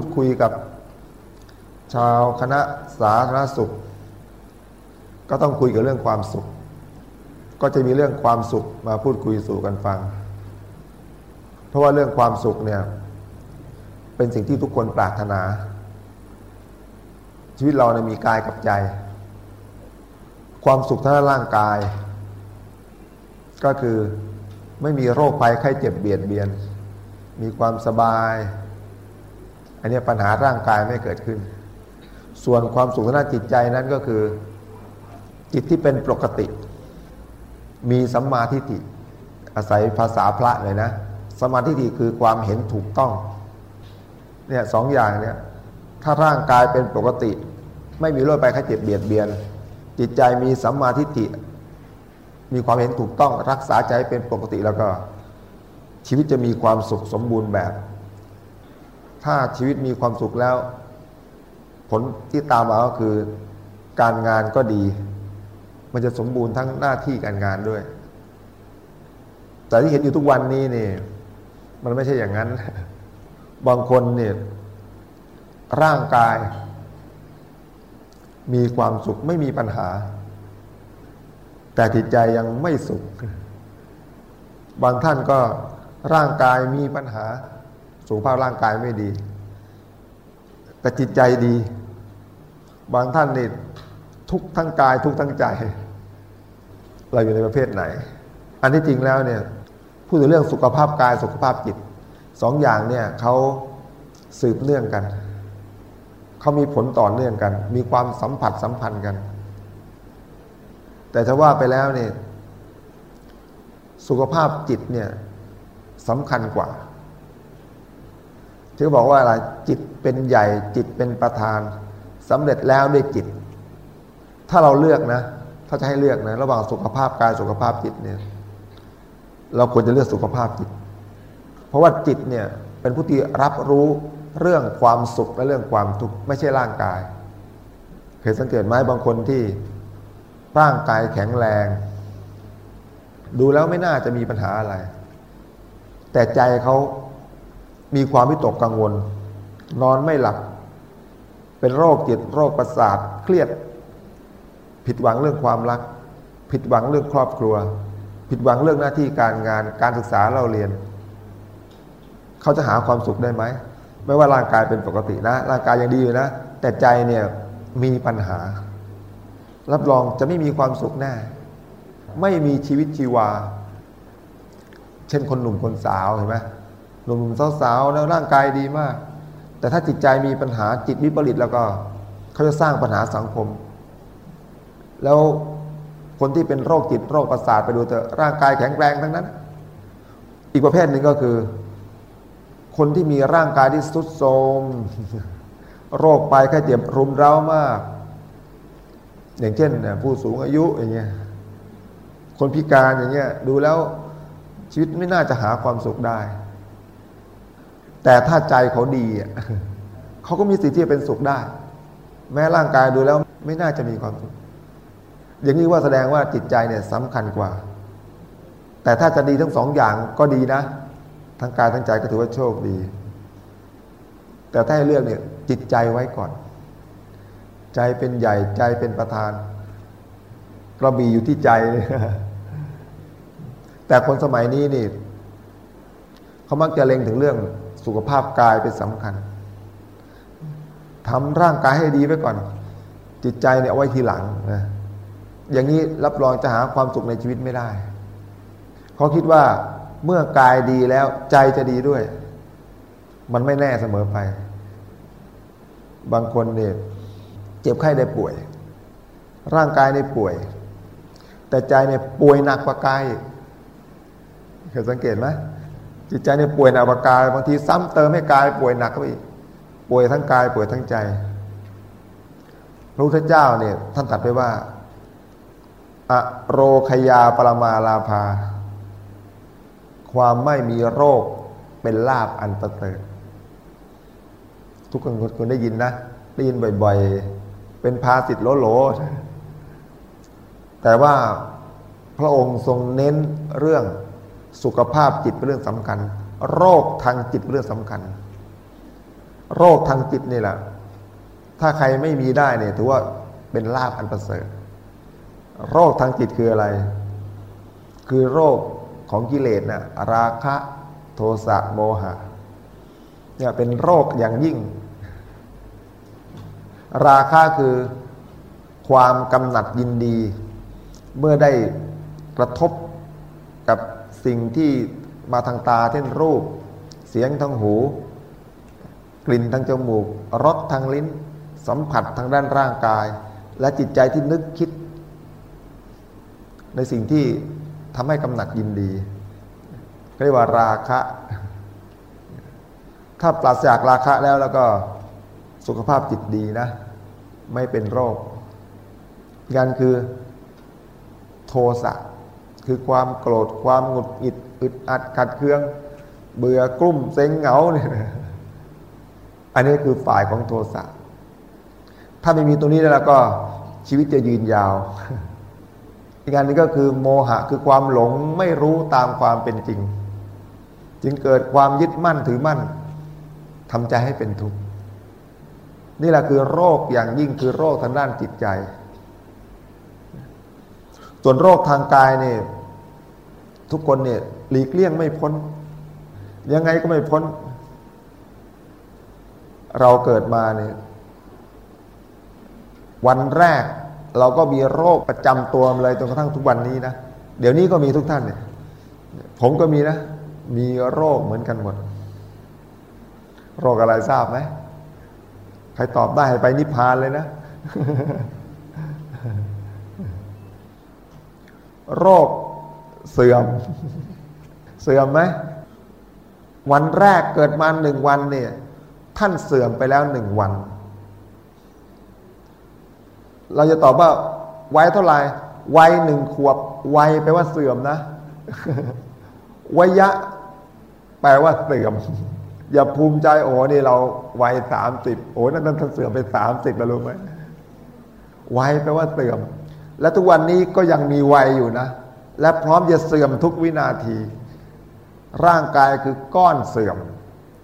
พูดคุยกับชาวคณะสาธารณสุข ก็ต้องคุยกับเรื่องความสุข ก็จะมีเรื่องความสุขมาพูดคุยสู่กันฟัง เพราะว่าเรื่องความสุขเนี่ยเป็นสิ่งที่ทุกคนปรารถนา ชีวิตเราเนี่ยมีกายกับใจ ความสุขทางร่างกาย ก็คือไม่มีโรคภัยไข้เจ็บเบียดเบียน มีความสบาย อันนี้ปัญหาร่างกายไม่เกิดขึ้น ส่วนความสุขทางด้านจิตใจนั้นก็คือ จิตที่เป็นปกติ มีสัมมาทิฏฐิอาศัยภาษาพระเลยนะสมาธิฏฐิคือความเห็นถูกต้องเนี่ยสองอย่างเนี่ยถ้าร่างกายเป็นปกติ ไม่มีโรคภัยไข้เจ็บเบียดเบียน จิตใจมีสัมมาทิฏฐิมีความเห็นถูกต้องรักษาใจเป็นปกติแล้วก็ ชีวิตจะมีความสุขสมบูรณ์แบบ ถ้าชีวิตมีความสุขแล้ว ผลที่ตามมาก็คือการงานก็ดี มันจะสมบูรณ์ทั้งหน้าที่การงานด้วย แต่ที่เห็นอยู่ทุกวันนี้นี่ มันไม่ใช่อย่างนั้น บางคนเนี่ยร่างกาย มีความสุขไม่มีปัญหา แต่จิตใจยังไม่สุข บางท่านก็ร่างกายมีปัญหา สุขภาพร่างกายไม่ดี แต่จิตใจดี บางท่านนี่ทุกทั้งกาย ทุกทั้งใจ เราอยู่ในประเภทไหน อันที่จริงแล้วเนี่ยพูดถึงเรื่องสุขภาพกายสุขภาพจิตสองอย่างเนี่ยเขาสืบเนื่องกันเขามีผลต่อเนื่องกัน มีความสัมผัสสัมพันธ์กัน แต่ถ้าว่าไปแล้วเนี่ยสุขภาพจิตเนี่ยสำคัญกว่า ที่บอกว่าอะไรจิตเป็นใหญ่จิตเป็นประธานสำเร็จแล้วด้วยจิต ถ้าเราเลือกนะ ถ้าจะให้เลือกนะ ระหว่างสุขภาพกายสุขภาพจิตเนี่ย เราควรจะเลือกสุขภาพจิต เพราะว่าจิตเนี่ยเป็นผู้ที่รับรู้เรื่องความสุขและเรื่องความทุกข์ไม่ใช่ร่างกาย เคยสังเกตไหมบางคนที่ร่างกายแข็งแรง ดูแล้วไม่น่าจะมีปัญหาอะไร แต่ใจเขา มีความวิตกกังวล นอนไม่หลับ เป็นโรคจิตโรคประสาทเครียด ผิดหวังเรื่องความรัก ผิดหวังเรื่องครอบครัว ผิดหวังเรื่องหน้าที่การงานการศึกษาเราเรียน เขาจะหาความสุขได้ไหมไม่ว่าร่างกายเป็นปกตินะ ร่างกายยังดีอยู่นะ แต่ใจเนี่ยมีปัญหา รับรองจะไม่มีความสุขแน่ ไม่มีชีวิตชีวา เช่นคนหนุ่มคนสาวเห็นไหม หนุ่มสาวๆแล้วร่างกายดีมาก แต่ถ้าจิตใจมีปัญหาจิตวิปริตแล้วก็เขาจะสร้างปัญหาสังคม แล้วคนที่เป็นโรคจิตโรคประสาทไปดูเถอะร่างกายแข็งแรงทั้งนั้น อีกประเภทหนึ่งก็คือ คนที่มีร่างกายที่สุดโทรมโรคไปแค่เจ็บรุมเร้ามาก อย่างเช่นผู้สูงอายุอย่างเงี้ยคนพิการอย่างเงี้ยดูแล้วชีวิตไม่น่าจะหาความสุขได้ แต่ถ้าใจเขาดีเขาก็มีสิทธิ์ที่จะเป็นสุขได้ แม้ร่างกายดูแล้วไม่น่าจะมีความสุขอย่างนี้ว่าแสดงว่าจิตใจเนี่ยสำคัญกว่า แต่ถ้าจะดีทั้งสองอย่างก็ดีนะ ทั้งกายทั้งใจก็ถือว่าโชคดี แต่ถ้าให้เลือกเนี่ยจิตใจไว้ก่อน ใจเป็นใหญ่ใจเป็นประธานกระบี่อยู่ที่ใจแต่คนสมัยนี้นี่เขามักจะเล็งถึงเรื่อง สุขภาพกายเป็นสำคัญทำร่างกายให้ดีไว้ก่อน จิตใจเนี่ยเอาไว้ทีหลังนะอย่างนี้รับรองจะหาความสุขในชีวิตไม่ได้เขาคิดว่าเมื่อกายดีแล้วใจจะดีด้วย มันไม่แน่เสมอไป บางคนเนี่ยเจ็บไข้ได้ป่วย ร่างกายในป่วย แต่ใจเนี่ยป่วยหนักกว่ากายเคยสังเกตไหม จิตใจเนี่ยป่วยหนักกว่ากายบางทีซ้ำเติมให้กายป่วยหนักเข้าไปป่วยทั้งกายป่วยทั้งใจพระพุทธเจ้าเนี่ยท่านตรัสไปว่าอโรคยาปรมาลาภา ความไม่มีโรคเป็นลาบอันประเสริฐทุกคนคนได้ยินนะได้ยินบ่อย ๆ เป็นภาสิทธ์โลโลแต่ว่าพระองค์ทรงเน้นเรื่อง สุขภาพจิตเป็นเรื่องสำคัญ โรคทางจิตเป็นเรื่องสำคัญ โรคทางจิตนี่แหละถ้าใครไม่มีได้เนี่ยถือว่าเป็นลาภอันประเสริฐ โรคทางจิตคืออะไร คือโรคของกิเลสนะราคะโทสะโมหะเนี่ยเป็นโรคอย่างยิ่ง ราคะคือความกำหนัดยินดี เมื่อได้กระทบกับ สิ่งที่มาทางตาเช่นรูป เสียงทางหู กลิ่นทางจมูกรสทางลิ้น สัมผัสทางด้านร่างกาย และจิตใจที่นึกคิด ในสิ่งที่ทำให้กำหนัดยินดีเรียกว่าราคะ ถ้าปราศจากราคะแล้วแล้วก็สุขภาพจิตดีนะ ไม่เป็นโรคกันคือโทสะ คือความโกรธความหงุดหงิดอึดอัดขัดเคือง เบื่อกลุ้มเซ็งเหงาเนี่ยอันนี้คือฝ่ายของโทสะถ้าไม่มีตรงนี้แล้วก็ชีวิตจะยืนยาว อีกอันนึงก็คือโมหะคือความหลงไม่รู้ตามความเป็นจริง จึงเกิดความยึดมั่นถือมั่นทำใจให้เป็นทุกข์นี่แหละคือโรคอย่างยิ่งคือโรคทางด้านจิตใจ ส่วนโรคทางกายเนี่ย ทุกคนเนี่ยหลีกเลี่ยงไม่พ้น ยังไงก็ไม่พ้น เราเกิดมาเนี่ยวันแรกเราก็มีโรคประจำตัวเลยจนกระทั่งทุกวันนี้นะเดี๋ยวนี้ก็มีทุกท่านเนี่ย ผมก็มีนะ มีโรคเหมือนกันหมด โรคอะไรทราบไหมใครตอบได้ไปนิพพานเลยนะ โรค เสื่อม เสื่อมไหมวันแรกเกิดมาหนึ่งวันเนี่ย ท่านเสื่อมไปแล้วหนึ่งวัน เราจะตอบว่าวัยเท่าไหร่วัยหนึ่งขวบวัยแปลว่าเสื่อมนะวัยะ แปลว่าเสื่อม อย่าภูมิใจโอ้นี่เราวัยสามสิบโอ้นั่นท่านเสื่อมไปสามสิบแล้วรู้ไหมวัยแปลว่าเสื่อม และทุกวันนี้ก็ยังมีวัยอยู่นะ และพร้อมจะเสื่อมทุกวินาที ร่างกายคือก้อนเสื่อม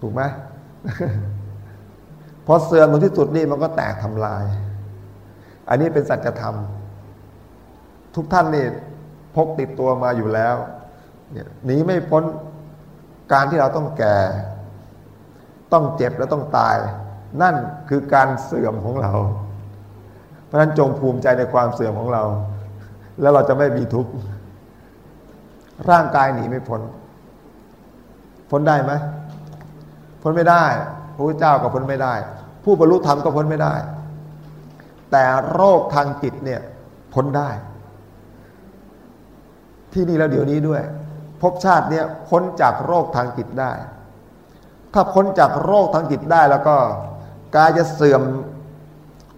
ถูกไหมพอเสื่อมถึงที่สุดนี่มันก็แตกทำลาย อันนี้เป็นสัจธรรม ทุกท่านนี่พกติดตัวมาอยู่แล้วหนีไม่พ้นการที่เราต้องแก่ ต้องเจ็บและต้องตาย นั่นคือการเสื่อมของเรา เพราะฉะนั้นจงภูมิใจในความเสื่อมของเรา แล้วเราจะไม่มีทุกข์ ร่างกายหนีไม่พ้นพ้นได้ไหมพ้นไม่ได้พระพุทธเจ้าก็พ้นไม่ได้ ผู้บรรลุธรรมก็พ้นไม่ได้ แต่โรคทางจิตเนี่ยพ้นได้ ที่นี่แล้วเดี๋ยวนี้ด้วยภพชาติเนี่ยพ้นจากโรคทางจิตได้ ถ้าพ้นจากโรคทางจิตได้แล้วก็กายจะเสื่อม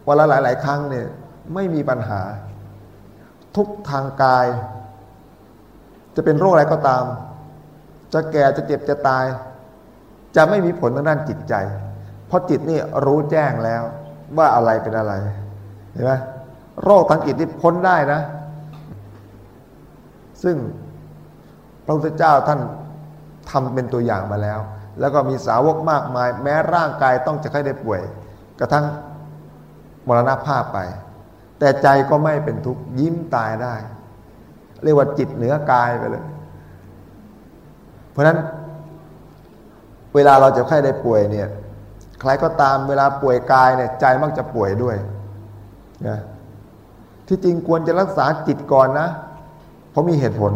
วันละหลาย ๆ ครั้งเนี่ยไม่มีปัญหา ทุกทางกาย จะเป็นโรคอะไรก็ตาม จะแก่จะเจ็บจะตาย จะไม่มีผลทางด้านจิตใจ เพราะจิตนี่รู้แจ้งแล้วว่าอะไรเป็นอะไรเห็นไหมโรคทางจิตที่พ้นได้นะ ซึ่งพระพุทธเจ้าท่านทำเป็นตัวอย่างมาแล้ว แล้วก็มีสาวกมากมาย แม้ร่างกายต้องจะค่อยได้ป่วย กระทั่งมรณภาพไป แต่ใจก็ไม่เป็นทุกข์ยิ้มตายได้ เรียกว่าจิตเหนือกายไปเลย เพราะฉะนั้นเวลาเราจะไข้ได้ป่วยเนี่ย ใครก็ตามเวลาป่วยกายเนี่ยใจมักจะป่วยด้วยนะที่จริงควรจะรักษาจิตก่อนนะ เพราะมีเหตุผล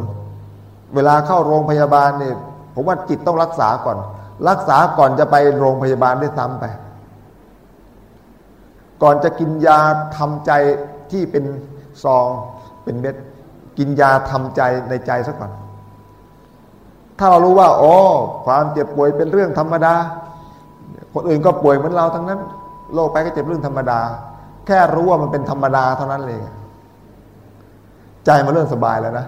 เวลาเข้าโรงพยาบาลเนี่ยผมว่าจิตต้องรักษาก่อน รักษาก่อนจะไปโรงพยาบาลได้ซ้ำไป ก่อนจะกินยาทำใจที่เป็นซองเป็นเม็ด กินยาทำใจในใจซะก่อน ถ้าเรารู้ว่าโอ้ความเจ็บป่วยเป็นเรื่องธรรมดา คนอื่นก็ป่วยเหมือนเราทั้งนั้นโรคไปก็เจ็บเรื่องธรรมดา แค่รู้ว่ามันเป็นธรรมดาเท่านั้นเลยใจมันเรื่องสบายแล้วนะ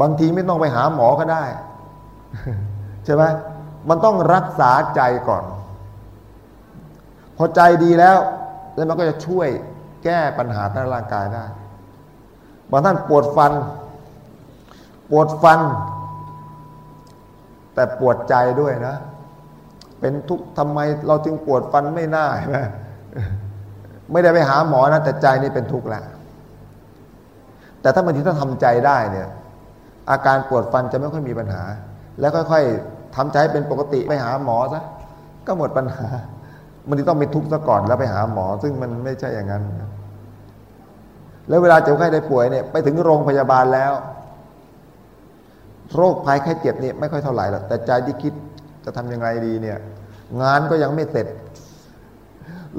บางทีไม่ต้องไปหาหมอก็ได้ ใช่ไหมมันต้องรักษาใจก่อน พอใจดีแล้ว แล้วมันก็จะช่วยแก้ปัญหาทางร่างกายได้ บางท่านปวดฟัน ปวดฟัน แต่ปวดใจด้วยนะ เป็นทุกข์ทำไมเราจึงปวดฟันไม่น่าใช่ไหมไม่ได้ไปหาหมอนะแต่ใจนี่เป็นทุกข์แหละแต่ถ้าบางทีถ้าทำใจได้เนี่ย อาการปวดฟันจะไม่ค่อยมีปัญหา แล้วค่อยๆทำใจเป็นปกติไปหาหมอซะก็หมดปัญหามันต้องไปทุกข์ซะก่อนแล้วไปหาหมอ ซึ่งมันไม่ใช่อย่างนั้น แล้วเวลาเจ็บไข้ได้ป่วยเนี่ยไปถึงโรงพยาบาลแล้ว โรคภัยแค่เจ็บนี่ไม่ค่อยเท่าไหร่หรอกแต่ใจที่คิดจะทำยังไงดีเนี่ย งานก็ยังไม่เสร็จ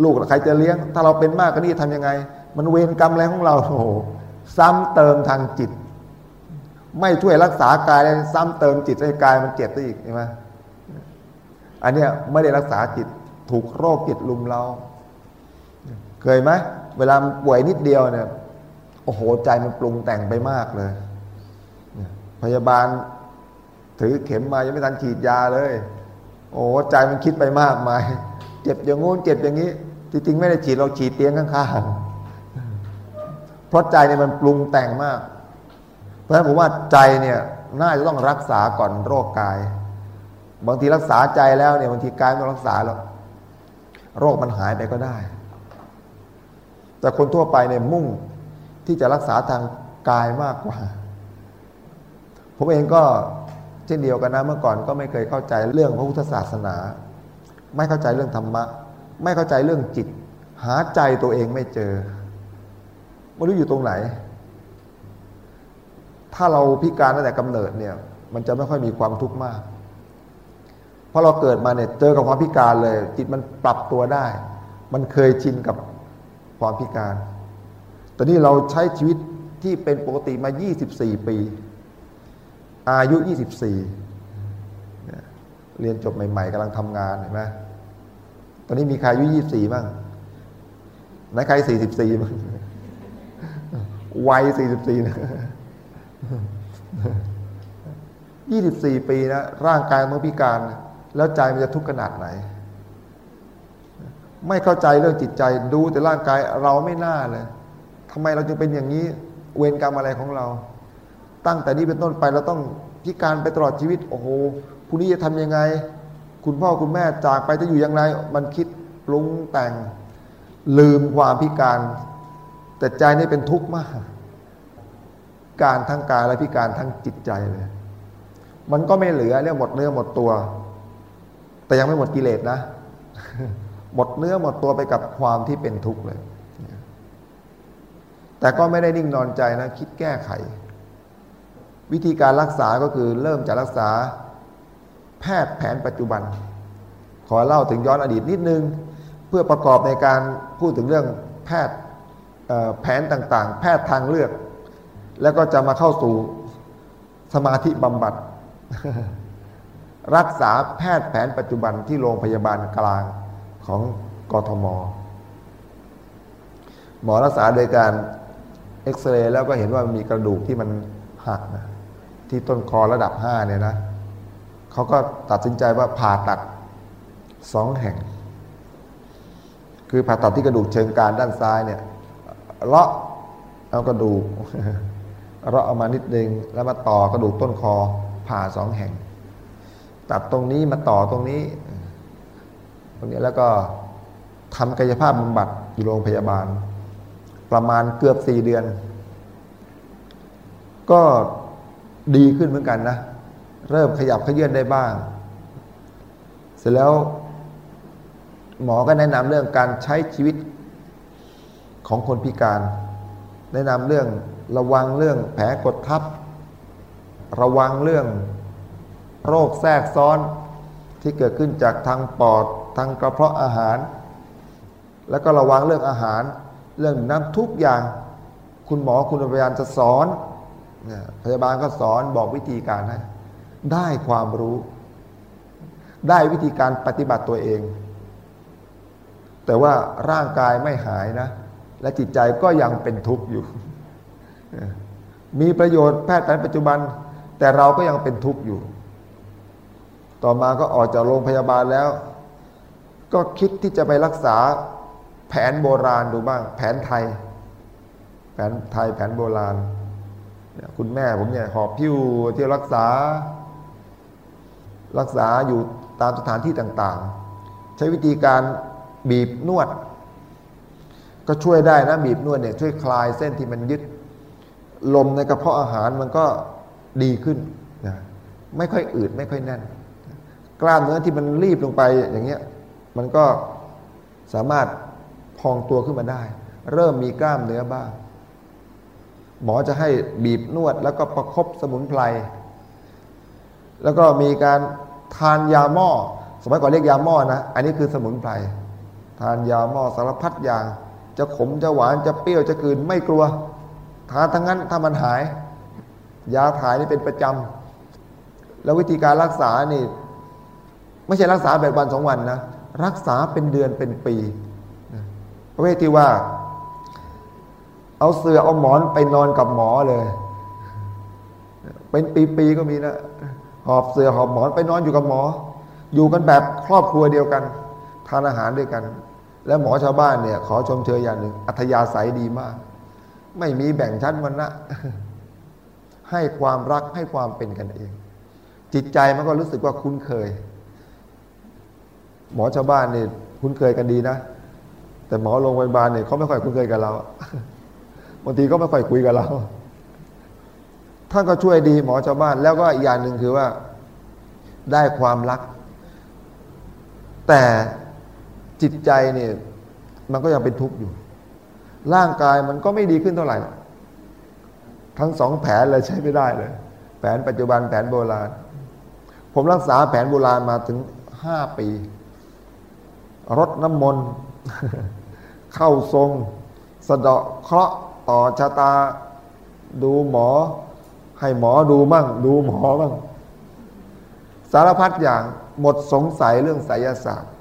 ลูกใครจะเลี้ยง ถ้าเราเป็นมากก็นี่ทำยังไง มันเวรกรรมอะไรของเราโอ้โหซ้ำเติมทางจิต ไม่ช่วยรักษากายเลยซ้ำเติมจิตให้กายมันเจ็บซะอีกใช่ไหมอันเนี้ยไม่ได้รักษาจิตถูกโรคจิตลุมเรา เคยไหมเวลาป่วยนิดเดียวเนี่ย โอ้โหใจมันปรุงแต่งไปมากเลยพยาบาล ถือเข็มมายังไม่ทันฉีดยาเลย โอ้ใจมันคิดไปมากมาย เจ็บอย่างงู้นเจ็บอย่างนี้จริงๆไม่ได้ฉีดเราฉีดเตียงข้างๆเพราะใจเนี่ยมันปรุงแต่งมาก เพราะฉะนั้นผมว่าใจเนี่ยน่าจะต้องรักษาก่อนโรคกาย บางทีรักษาใจแล้วเนี่ยบางทีกายไม่รักษาแล้ว โรคมันหายไปก็ได้ แต่คนทั่วไปเนี่ยมุ่ง ที่จะรักษาทางกายมากกว่า ผมเองก็เช่นเดียวกันนะเมื่อก่อนก็ไม่เคยเข้าใจเรื่องพระพุทธศาสนา ไม่เข้าใจเรื่องธรรมะ ไม่เข้าใจเรื่องจิต หาใจตัวเองไม่เจอไม่รู้อยู่ตรงไหน ถ้าเราพิการตั้งแต่กำเนิดเนี่ย มันจะไม่ค่อยมีความทุกข์มากเพราะเราเกิดมาเนี่ยเจอกับความพิการเลย จิตมันปรับตัวได้ มันเคยชินกับความพิการ ตอนนี้เราใช้ชีวิตที่เป็นปกติมา 24 ปี อายุ 24 เรียนจบใหม่ ๆกำลังทำงานเห็นไหมตอนนี้มีใครอายุ 24 บ้างไหนใคร 44 บ้างวัย 44 นะ 24 ปีนะ ร่างกายมันพิการแล้วใจมันจะทุกข์ขนาดไหน ไม่เข้าใจเรื่องจิตใจดูแต่ร่างกายเราไม่น่าเลย ทำไมเราจึงเป็นอย่างนี้เวรกรรมอะไรของเรา ตั้งแต่นี้เป็นต้นไปเราต้องพิการไปตลอดชีวิต โอ้โหพรุ่งนี้จะทำยังไง คุณพ่อคุณแม่จากไปจะอยู่อยังไงมันคิดปรุงแต่ง ลืมความพิการ แต่ใจนี่เป็นทุกข์มาก การทั้งกายและพิการทั้งจิตใจเลย มันก็ไม่เหลือเรียกหมดเนื้อหมดตัว แต่ยังไม่หมดกิเลสนะ หมดเนื้อหมดตัวไปกับความที่เป็นทุกข์เลย แต่ก็ไม่ได้นิ่งนอนใจนะ คิดแก้ไข วิธีการรักษาก็คือเริ่มจากรักษา แพทย์แผนปัจจุบัน ขอเล่าถึงย้อนอดีตนิดนึง เพื่อประกอบในการพูดถึงเรื่องแพทย์แผนต่างๆ แพทย์ทางเลือก แล้วก็จะมาเข้าสู่สมาธิบำบัด รักษาแพทย์แผนปัจจุบันที่โรงพยาบาลกลางของกทม หมอรักษาโดยการ เอ็กซเรย์แล้วก็เห็นว่ามีกระดูกที่มันหักนะที่ต้นคอระดับห้าเนี่ยนะเขาก็ตัดสินใจว่าผ่าตัดสองแห่ง คือผ่าตัดที่กระดูกเชิงการด้านซ้ายเนี่ยเลาะเอากระดูกเลาะเอามานิดนึงแล้วมาต่อกระดูกต้นคอผ่าสองแห่ง ตัดตรงนี้มาต่อตรงนี้ ตรงนี้แล้วก็ทำกายภาพบำบัดอยู่โรงพยาบาล ประมาณเกือบสี่เดือน ก็ดีขึ้นเหมือนกันนะ เริ่มขยับขยื่นได้บ้าง เสร็จแล้วหมอก็แนะนำเรื่องการใช้ชีวิตของคนพิการ แนะนำเรื่องระวังเรื่องแผลกดทับ ระวังเรื่องโรคแทรกซ้อนที่เกิดขึ้นจากทางปอดทางกระเพาะอาหาร แล้วก็ระวังเรื่องอาหาร เรื่องน้ำทุกอย่าง คุณหมอคุณพยาบาลจะสอนพยาบาลก็สอนบอกวิธีการให้ได้ความรู้ ได้วิธีการปฏิบัติตัวเอง แต่ว่าร่างกายไม่หายนะ และจิตใจก็ยังเป็นทุกข์อยู่ มีประโยชน์แพทย์แผนปัจจุบัน แต่เราก็ยังเป็นทุกข์อยู่ ต่อมาก็ออกจากโรงพยาบาลแล้ว ก็คิดที่จะไปรักษา แผนโบราณดูบ้าง แผนไทย แผนไทยแผนโบราณคุณแม่ผมเนี่ยหอบพิ้วที่รักษา รักษาอยู่ตามสถานที่ต่างๆ ใช้วิธีการบีบนวด ก็ช่วยได้นะบีบนวดเนี่ยช่วยคลายเส้นที่มันยึด ลมในกระเพาะอาหารมันก็ดีขึ้นนะไม่ค่อยอืดไม่ค่อยแน่น กล้ามเนื้อที่มันรีบลงไปอย่างเงี้ยมันก็สามารถ องตัวขึ้นมาได้ เริ่มมีกล้ามเนื้อบ้าง หมอจะให้บีบนวดแล้วก็ประครบสมุนไพร แล้วก็มีการทานยาหม้อ สมัยก่อนเรียกยาหม้อนะ อันนี้คือสมุนไพร ทานยาหม้อสารพัดอย่าง จะขมจะหวานจะเปรี้ยวจะกืนไม่กลัว ทานทั้งนั้นถ้ามันหาย ยาถ่ายนี่เป็นประจำ แล้ววิธีการรักษานี่ ไม่ใช่รักษาแบบวันสองวันนะ รักษาเป็นเดือนเป็นปี ประเภทที่ว่า เอาเสือเอาหมอนไปนอนกับหมอเลย เป็นปีๆก็มีนะหอบเสือหอบหมอนไปนอนอยู่กับหมอ อยู่กันแบบครอบครัวเดียวกัน ทานอาหารด้วยกัน แล้วหมอชาวบ้านเนี่ย ขอชมเชยอย่างหนึ่ง อัธยาศัยดีมาก ไม่มีแบ่งชั้นวันนะให้ความรักให้ความเป็นกันเอง จิตใจมันก็รู้สึกว่าคุ้นเคย หมอชาวบ้านเนี่ยคุ้นเคยกันดีนะ แต่หมอโรงพยาบาลเนี่ยเขาไม่ค่อยคุ้นเคยกับเราบางทีก็ไม่ค่อยคุยกับเราท่านก็ช่วยดีหมอชาวบ้าน แล้วก็อีกอย่างหนึ่งคือว่า ได้ความรัก แต่จิตใจเนี่ยมันก็ยังเป็นทุกข์อยู่ ร่างกายมันก็ไม่ดีขึ้นเท่าไหร่ ทั้งสองแผนเลยใช้ไม่ได้เลย แผนปัจจุบันแผนโบราณ ผมรักษาแผนโบราณมาถึงห้าปี รดน้ำมนต์ เข้าทรง สะเดาะเคราะห์ต่อชะตา ดูหมอ ให้หมอดูมั่ง ดูหมอมั่ง สารพัดอย่างหมดสงสัยเรื่องไสยศาสตร์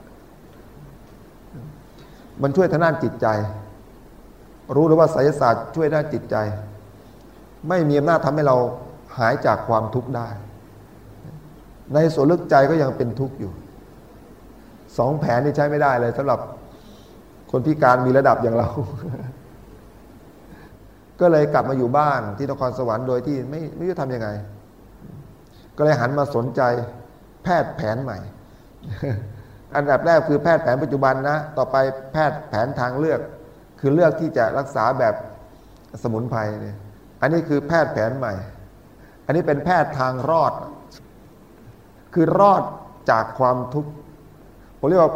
มันช่วยทางด้านจิตใจ รู้เลยว่าไสยศาสตร์ช่วยด้านจิตใจ ไม่มีอำนาจทำให้เราหายจากความทุกข์ได้ ในส่วนลึกใจก็ยังเป็นทุกข์อยู่สองแผนนี่ใช้ไม่ได้เลยสำหรับ คนพิการมีระดับอย่างเรา ก็เลยกลับมาอยู่บ้านที่นครสวรรค์โดยที่ไม่ไม่รู้จะทำยังไง ก็เลยหันมาสนใจแพทย์แผนใหม่ อันดับแรกคือแพทย์แผนปัจจุบันนะ ต่อไปแพทย์แผนทางเลือก คือเลือกที่จะรักษาแบบสมุนไพรเนี่ย อันนี้คือแพทย์แผนใหม่ อันนี้เป็นแพทย์ทางรอด คือรอดจากความทุกข์ ผมเรียกว่า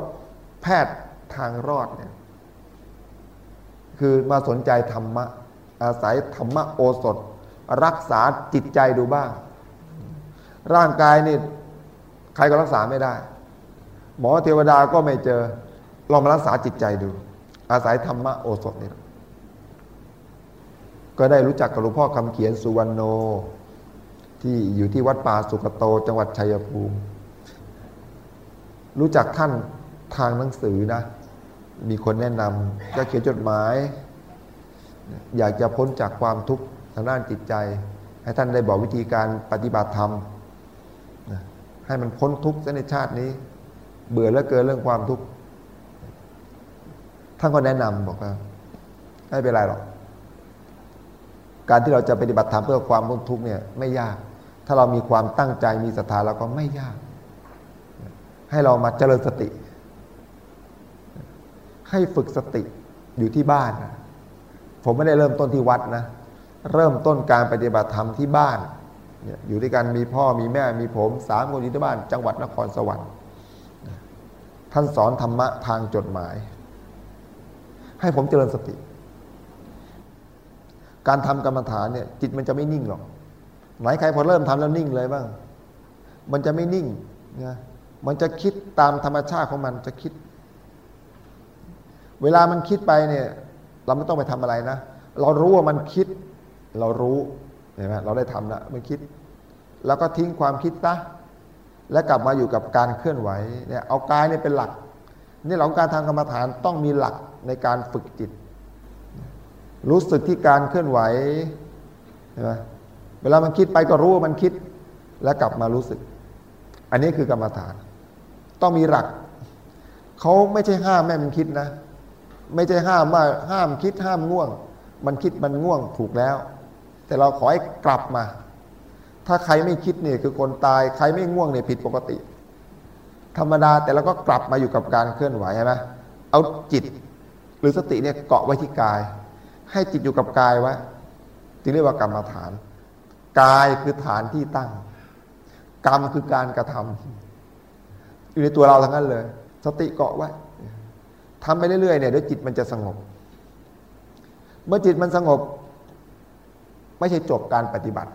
แพทย์ทางรอดเนี่ย คือมาสนใจธรรมะ อาศัยธรรมะโอสถ รักษาจิตใจดูบ้าง ร่างกายนี่ใครก็รักษาไม่ได้ หมอเทวดาก็ไม่เจอลองมารักษาจิตใจดู อาศัยธรรมะโอสถนี่ก็ได้รู้จักกับหลวงพ่อคำเขียนสุวรรณโน ที่อยู่ที่วัดป่าสุกโต จังหวัดชัยภูมิ รู้จักท่านทางหนังสือนะ มีคนแนะนำก็เขียนจดหมาย อยากจะพ้นจากความทุกข์ทางด้านจิตใจ ให้ท่านได้บอกวิธีการปฏิบัติธรรม ให้มันพ้นทุกข์ในชาตินี้ เบื่อแล้วเกินเรื่องความทุกข์ท่านก็แนะนำบอกว่าไม่เป็นไรหรอกการที่เราจะปฏิบัติธรรมเพื่อความพ้นทุกข์เนี่ยไม่ยาก ถ้าเรามีความตั้งใจมีศรัทธาแล้วก็ไม่ยาก ให้เรามาเจริญสติ ให้ฝึกสติอยู่ที่บ้าน ผมไม่ได้เริ่มต้นที่วัดนะ เริ่มต้นการปฏิบัติธรรมที่บ้าน อยู่ด้วยกันมีพ่อมีแม่มีผมสามคนอยู่ที่บ้าน จังหวัดนครสวรรค์ ท่านสอนธรรมะทางจดหมาย ให้ผมเจริญสติ การทำกรรมฐานเนี่ยจิตมันจะไม่นิ่งหรอกไหนใครพอเริ่มทำแล้วนิ่งเลยบ้าง มันจะไม่นิ่งนะมันจะคิดตามธรรมชาติของมันจะคิด เวลามันคิดไปเนี่ย เราไม่ต้องไปทำอะไรนะ เรารู้ว่ามันคิด เรารู้เห็นไหมเราได้ทำแล้วมันคิด แล้วก็ทิ้งความคิดซะและกลับมาอยู่กับการเคลื่อนไหวเนี่ยเอากายเนี่ยเป็นหลัก นี่หลังการทางกรรมฐานต้องมีหลักในการฝึกจิต รู้สึกที่การเคลื่อนไหวเห็นไหมเวลามันคิดไปก็รู้ว่ามันคิด แล้วกลับมารู้สึก อันนี้คือกรรมฐาน ต้องมีหลักเขาไม่ใช่ห้ามแม่มันคิดนะ ไม่ใช่ห้ามว่าห้ามคิดห้ามง่วง มันคิดมันง่วงถูกแล้ว แต่เราขอให้กลับมา ถ้าใครไม่คิดเนี่ยคือคนตาย ใครไม่ง่วงเนี่ยผิดปกติ ธรรมดาแต่เราก็กลับมาอยู่กับการเคลื่อนไหวใช่ไหมเอาจิต หรือสติเนี่ยเกาะไว้ที่กาย ให้จิตอยู่กับกายไว้จึงเรียกว่ากรรมฐาน กายคือฐานที่ตั้ง กรรมคือการกระทำอยู่ในตัวเราทั้งนั้นเลย สติเกาะไว้ ทำไปเรื่อยๆเนี่ยเดี๋ยวจิตมันจะสงบ เมื่อจิตมันสงบ ไม่ใช่จบการปฏิบัติ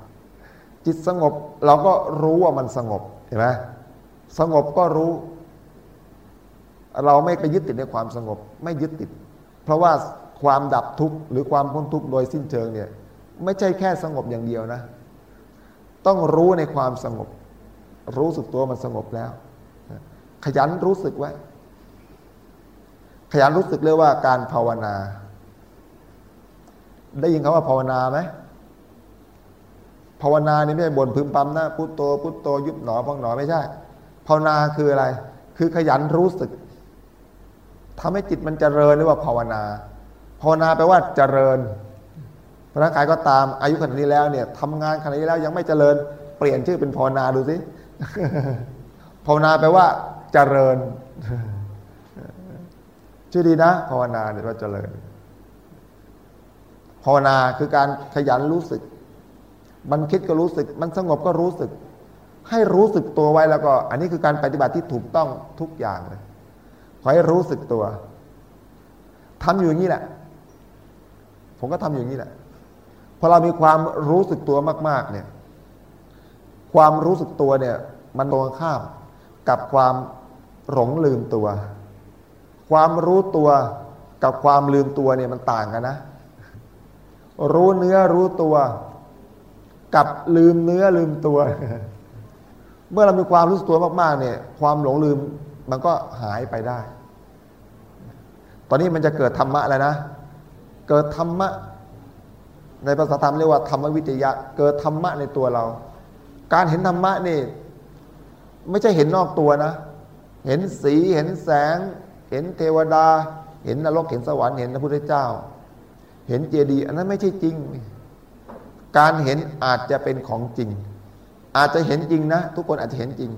จิตสงบเราก็รู้ว่ามันสงบเห็นไหมสงบก็รู้ เราไม่ไปยึดติดในความสงบ ไม่ยึดติด เพราะว่าความดับทุกข์หรือความพ้นทุกข์โดยสิ้นเชิงเนี่ย ไม่ใช่แค่สงบอย่างเดียวนะ ต้องรู้ในความสงบ รู้สึกตัวมันสงบแล้ว ขยันรู้สึกไว้ ขยันรู้สึกเรียกว่าการภาวนา ได้ยินคำว่าภาวนาไหมภาวนานี่ไม่ใช่บ่นพึมพำนะพุโตพุโตยุบหนอพองหนอไม่ใช่ ภาวนาคืออะไร คือขยันรู้สึกทำให้จิตมันเจริญเรียกว่าภาวนา ภาวนาแปลว่าเจริญร่างกายก็ตามอายุขนาดนี้แล้วเนี่ยทำงานขนาดนี้แล้วยังไม่เจริญ เปลี่ยนชื่อเป็นภาวนาดูสิภาวนาแปลว่า เจริญ ชื่อดีนะ ภาวนาเนี่ยว่าเจริญ ภาวนาคือการขยันรู้สึก มันคิดก็รู้สึก มันสงบก็รู้สึก ให้รู้สึกตัวไว้แล้วก็ อันนี้คือการปฏิบัติที่ถูกต้องทุกอย่างเลย ขอให้รู้สึกตัวทำอยู่อย่างนี้แหละ ผมก็ทำอยู่อย่างนี้แหละ พอเรามีความรู้สึกตัวมาก ๆ เนี่ย ความรู้สึกตัวเนี่ย มันตรงข้ามกับความหลงลืมตัว ความรู้ตัวกับความลืมตัวเนี่ยมันต่างกันนะ รู้เนื้อรู้ตัว กับลืมเนื้อลืมตัว เมื่อเรามีความรู้ตัวมากๆ เนี่ย ความหลงลืมมันก็หายไปได้ ตอนนี้มันจะเกิดธรรมะแล้วนะ เกิดธรรมะ ในภาษาธรรมเรียกว่าธรรมวิทยะ เกิดธรรมะในตัวเรา การเห็นธรรมะนี่ ไม่ใช่เห็นนอกตัวนะ เห็นสีเห็นแสง ห็นเทวดา เห็นนรกเห็นสวรรค์เห็นพระพุทธเจ้า เห็นเจดีย์อันนั้นไม่ใช่จริง การเห็นอาจจะเป็นของจริง อาจจะเห็นจริงนะ ทุกคนอาจจะเห็นจริง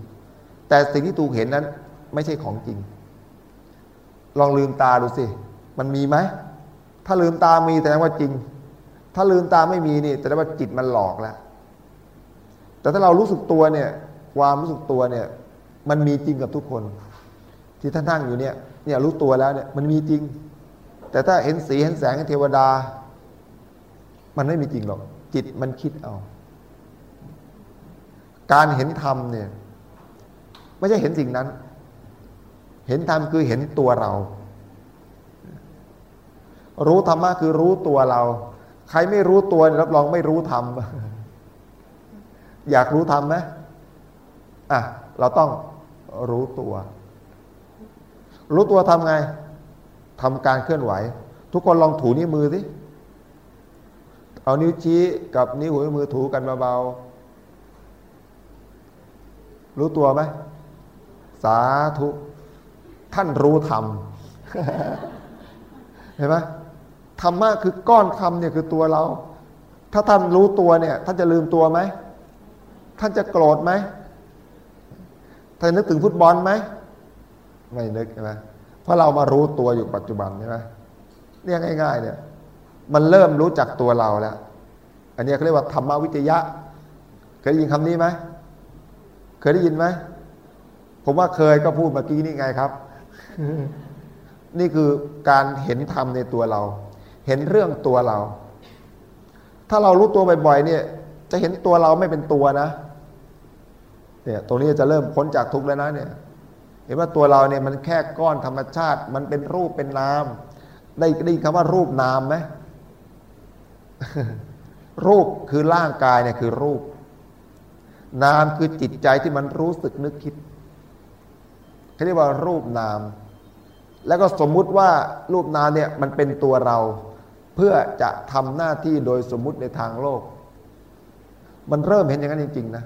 แต่สิ่งที่ถูกเห็นนั้นไม่ใช่ของจริง ลองลืมตาดูสิ มันมีไหม ถ้าลืมตามีแสดงว่าจริง ถ้าลืมตาไม่มีนี่แสดงว่าจิตมันหลอกแล้วแต่ถ้าเรารู้สึกตัวเนี่ย ความรู้สึกตัวเนี่ย มันมีจริงกับทุกคน ที่ท่านนั่งอยู่เนี่ย เนี่ยรู้ตัวแล้วเนี่ยมันมีจริง แต่ถ้าเห็นสีเห็นแสงเห็นเทวดา มันไม่มีจริงหรอก จิตมันคิดเอา การเห็นธรรมเนี่ย ไม่ใช่เห็นสิ่งนั้น เห็นธรรมคือเห็นตัวเรา รู้ธรรมะคือรู้ตัวเรา ใครไม่รู้ตัวรับรองไม่รู้ธรรมอยากรู้ธรรมไหมอะ เราต้องรู้ตัว รู้ตัวทำไงทำการเคลื่อนไหว ทุกคนลองถูนิ้วมือสิเอานิ้วชี้กับนิ้วหัวมือถูกันเบาๆรู้ตัวไหมสาธุท่านรู้ธรรมเห็นไหมธรรมะคือก้อนธรรมเนี่ยคือตัวเรา ถ้าท่านรู้ตัวเนี่ย ท่านจะลืมตัวไหม ท่านจะโกรธไหมท่านนึกถึงฟุตบอลไหม ไม่นึกใช่ไหมเพราะเรามารู้ตัวอยู่ปัจจุบันใช่ไหมเรียกง่าย ๆ เนี่ย มันเริ่มรู้จักตัวเราแล้ว อันนี้เขาเรียกว่าธรรมวิจยะ เคยยินคำนี้ไหม เคยได้ยินไหม ผมว่าเคยก็พูดเมื่อกี้นี่ไงครับ นี่คือการเห็นธรรมในตัวเรา เห็นเรื่องตัวเรา ถ้าเรารู้ตัวบ่อยๆเนี่ย จะเห็นตัวเราไม่เป็นตัวนะ เนี่ย ตรงนี้จะเริ่มพ้นจากทุกข์แล้วนะเนี่ย เห็นว่าตัวเราเนี่ยมันแค่ก้อนธรรมชาติ มันเป็นรูปเป็นนาม ได้ได้คำว่ารูปนามไหมรูปคือร่างกายเนี่ยคือรูป นามคือจิตใจที่มันรู้สึกนึกคิดเขาเรียกว่ารูปนาม แล้วก็สมมุติว่ารูปนามเนี่ยมันเป็นตัวเรา เพื่อจะทำหน้าที่โดยสมมุติในทางโลก มันเริ่มเห็นอย่างนั้นจริง ๆ นะ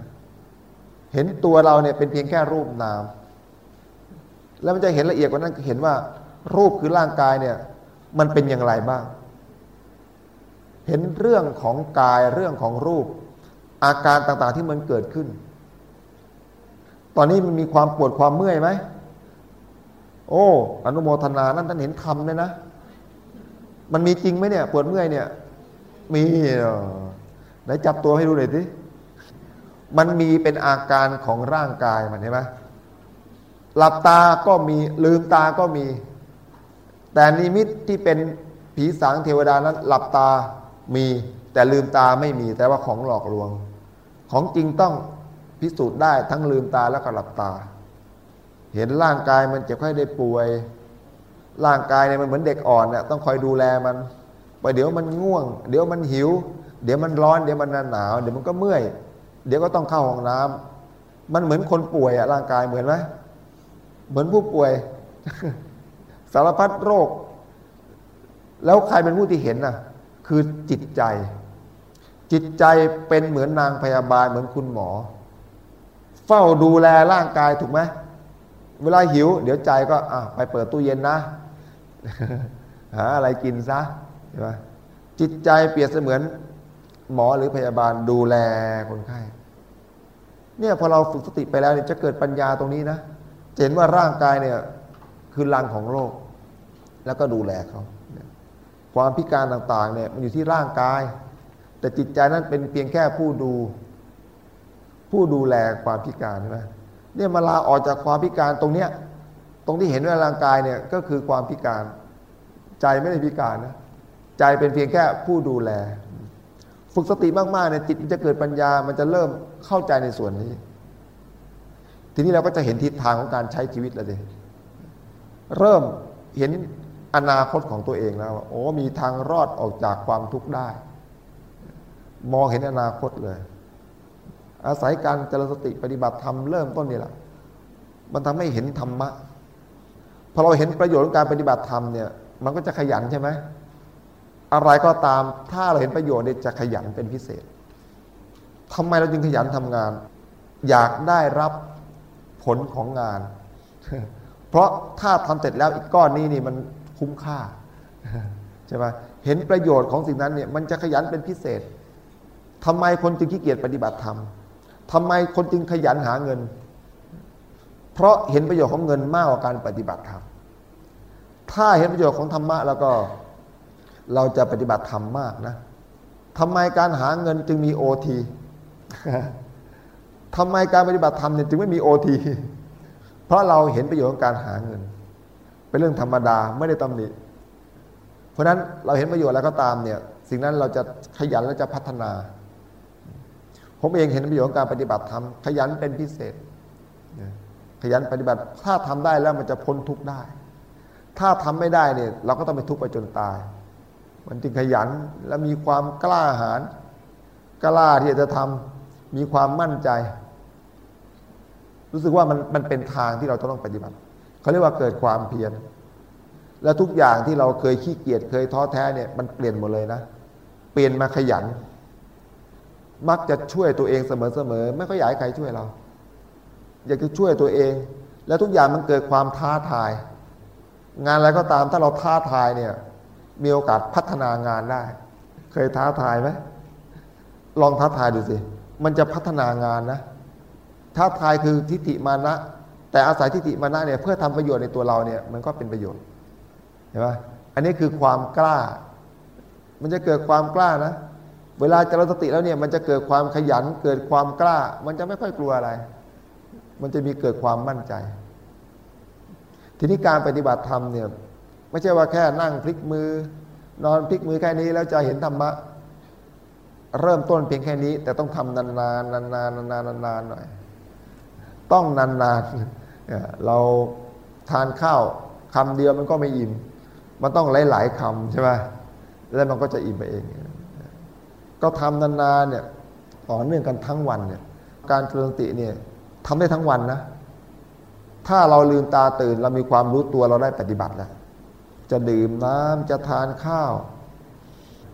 เห็นตัวเราเนี่ยเป็นเพียงแค่รูปนาม แล้วมันจะเห็นละเอียดกว่านั้นเห็นว่า รูปคือร่างกายเนี่ย มันเป็นอย่างไรบ้าง เห็นเรื่องของกายเรื่องของรูป อาการต่างๆที่มันเกิดขึ้น ตอนนี้มันมีความปวดความเมื่อยไหมโอ้อนุโมทนานั่นท่านเห็นธรรมเลยนะ มันมีจริงไหมเนี่ย ปวดเมื่อยเนี่ย มีไหนจับตัวให้ดูหน่อยสิมันมีเป็นอาการของร่างกายมันเห็นไหม หลับตาก็มีลืมตาก็มี แต่นิมิตที่เป็นผีสางเทวดานั้น หลับตามี แต่ลืมตาไม่มี แต่ว่าของหลอกลวง ของจริงต้องพิสูจน์ได้ทั้งลืมตาแล้วก็หลับตา เห็นร่างกายมันเจ็บไข้ได้ป่วย ร่างกายเนี่ยมันเหมือนเด็กอ่อนเนี่ยต้องคอยดูแลมันไปเดี๋ยวมันง่วง เดี๋ยวมันหิว เดี๋ยวมันร้อน เดี๋ยวมันหนาว เดี๋ยวมันก็เมื่อย เดี๋ยวก็ต้องเข้าห้องน้ำมันเหมือนคนป่วยอะร่างกายเหมือนไหม เหมือนผู้ป่วย สารพัดโรค แล้วใครเป็นผู้ที่เห็นน่ะ คือจิตใจ จิตใจเป็นเหมือนนางพยาบาลเหมือนคุณหมอ เฝ้าดูแลร่างกายถูกไหมเวลาหิว เดี๋ยวใจก็อะไปเปิดตู้เย็นนะ หาอะไรกินซะใช่ไหมจิตใจเปรียบเสมือนหมอหรือพยาบาลดูแลคนไข้ เนี่ยพอเราฝึกสติไปแล้วเนี่ยจะเกิดปัญญาตรงนี้นะ เห็นว่าร่างกายเนี่ยคือรังของโลกแล้วก็ดูแลเขาความพิการต่างๆเนี่ยมันอยู่ที่ร่างกาย แต่จิตใจนั้นเป็นเพียงแค่ผู้ดู ผู้ดูแลความพิการใช่ไหมเนี่ยมาลาออกจากความพิการตรงเนี้ยตรงที่เห็นว่าร่างกายเนี่ยก็คือความพิการ ใจไม่ได้พิการนะใจเป็นเพียงแค่ผู้ดูแล ฝึกสติมากๆเนี่ยจิตจะเกิดปัญญามันจะเริ่มเข้าใจในส่วนนี้ ทีนี้เราก็จะเห็นทิศทางของการใช้ชีวิตแล้วดิเริ่มเห็นอนาคตของตัวเองแล้วโอ้มีทางรอดออกจากความทุกข์ได้ มองเห็นอนาคตเลย อาศัยการเจริญสติปฏิบัติธรรมเริ่มต้นนี่แหละมันทำให้เห็นธรรมะพอเราเห็นประโยชน์ของการปฏิบัติธรรมเนี่ย มันก็จะขยันใช่ไหมอะไรก็ตามถ้าเราเห็นประโยชน์เนี่ยจะขยันเป็นพิเศษทำไมเราจึงขยันทำงาน อยากได้รับ ผลของงาน เพราะถ้าทำเสร็จแล้วอีกก้อนนี้นี่มันคุ้มค่าใช่ไหมเห็นประโยชน์ของสิ่งนั้นเนี่ยมันจะขยันเป็นพิเศษทำไมคนจึงขี้เกียจปฏิบัติธรรมทำไมคนจึงขยันหาเงิน เพราะเห็นประโยชน์ของเงินมากกว่าการปฏิบัติธรรมถ้าเห็นประโยชน์ของธรรมะแล้วก็เราจะปฏิบัติธรรมมากนะทำไมการหาเงินจึงมีโอที ทำไมการปฏิบัติธรรมเนี่ยจึงไม่มีโอทีเพราะเราเห็นประโยชน์ของการหาเงิน เป็นเรื่องธรรมดาไม่ได้ตำหนิเพราะฉะนั้นเราเห็นประโยชน์แล้วก็ตามเนี่ย สิ่งนั้นเราจะขยันและจะพัฒนา ผมเองเห็นประโยชน์ของการปฏิบัติธรรมขยันเป็นพิเศษ ขยันปฏิบัติถ้าทำได้แล้วมันจะพ้นทุกข์ได้ ถ้าทำไม่ได้เนี่ย เราก็ต้องไปทุกข์ไปจนตาย มันจึงขยันและมีความกล้าหาญกล้าที่จะทำ มีความมั่นใจ รู้สึกว่ามันมันเป็นทางที่เราต้องปฏิบัติเขาเรียกว่าเกิดความเพียรและทุกอย่างที่เราเคยขี้เกียจเคยท้อแท้เนี่ยมันเปลี่ยนหมดเลยนะเปลี่ยนมาขยัน มักจะช่วยตัวเองเสมอๆไม่ค่อยอยากให้ใครช่วยเรา อยากจะช่วยตัวเอง แล้วทุกอย่างมันเกิดความท้าทาย งานอะไรก็ตามถ้าเราท้าทายเนี่ย มีโอกาสพัฒนางานได้ เคยท้าทายไหมลองท้าทายดูสิ มันจะพัฒนางานนะท้าทายคือทิฏฐิมานะ แต่อาศัยทิฏฐิมานะเนี่ยเพื่อทำประโยชน์ในตัวเราเนี่ยมันก็เป็นประโยชน์เห็นไหมอันนี้คือความกล้า มันจะเกิดความกล้านะ เวลาเจริญสติแล้วเนี่ยมันจะเกิดความขยันเกิดความกล้า มันจะไม่ค่อยกลัวอะไร มันจะมีเกิดความมั่นใจ ทีนี้การปฏิบัติธรรมเนี่ยไม่ใช่ว่าแค่นั่งพลิกมือนอนพลิกมือแค่นี้แล้วจะเห็นธรรมะ เริ่มต้นเพียงแค่นี้ แต่ต้องทำนานๆนานๆนานๆนานๆหน่อยต้องนานๆเราทานข้าวคำเดียวมันก็ไม่อิ่ม มันต้องหลาย ๆคำใช่ไหมแล้วมันก็จะอิ่มไปเอง ก็ทำนานๆเนี่ยต่อเนื่องกันทั้งวันเนี่ยการเจริญสติเนี่ยทำได้ทั้งวันนะ ถ้าเราลืมตาตื่นเรามีความรู้ตัวเราได้ปฏิบัติแล้ว จะดื่มน้ำจะทานข้าว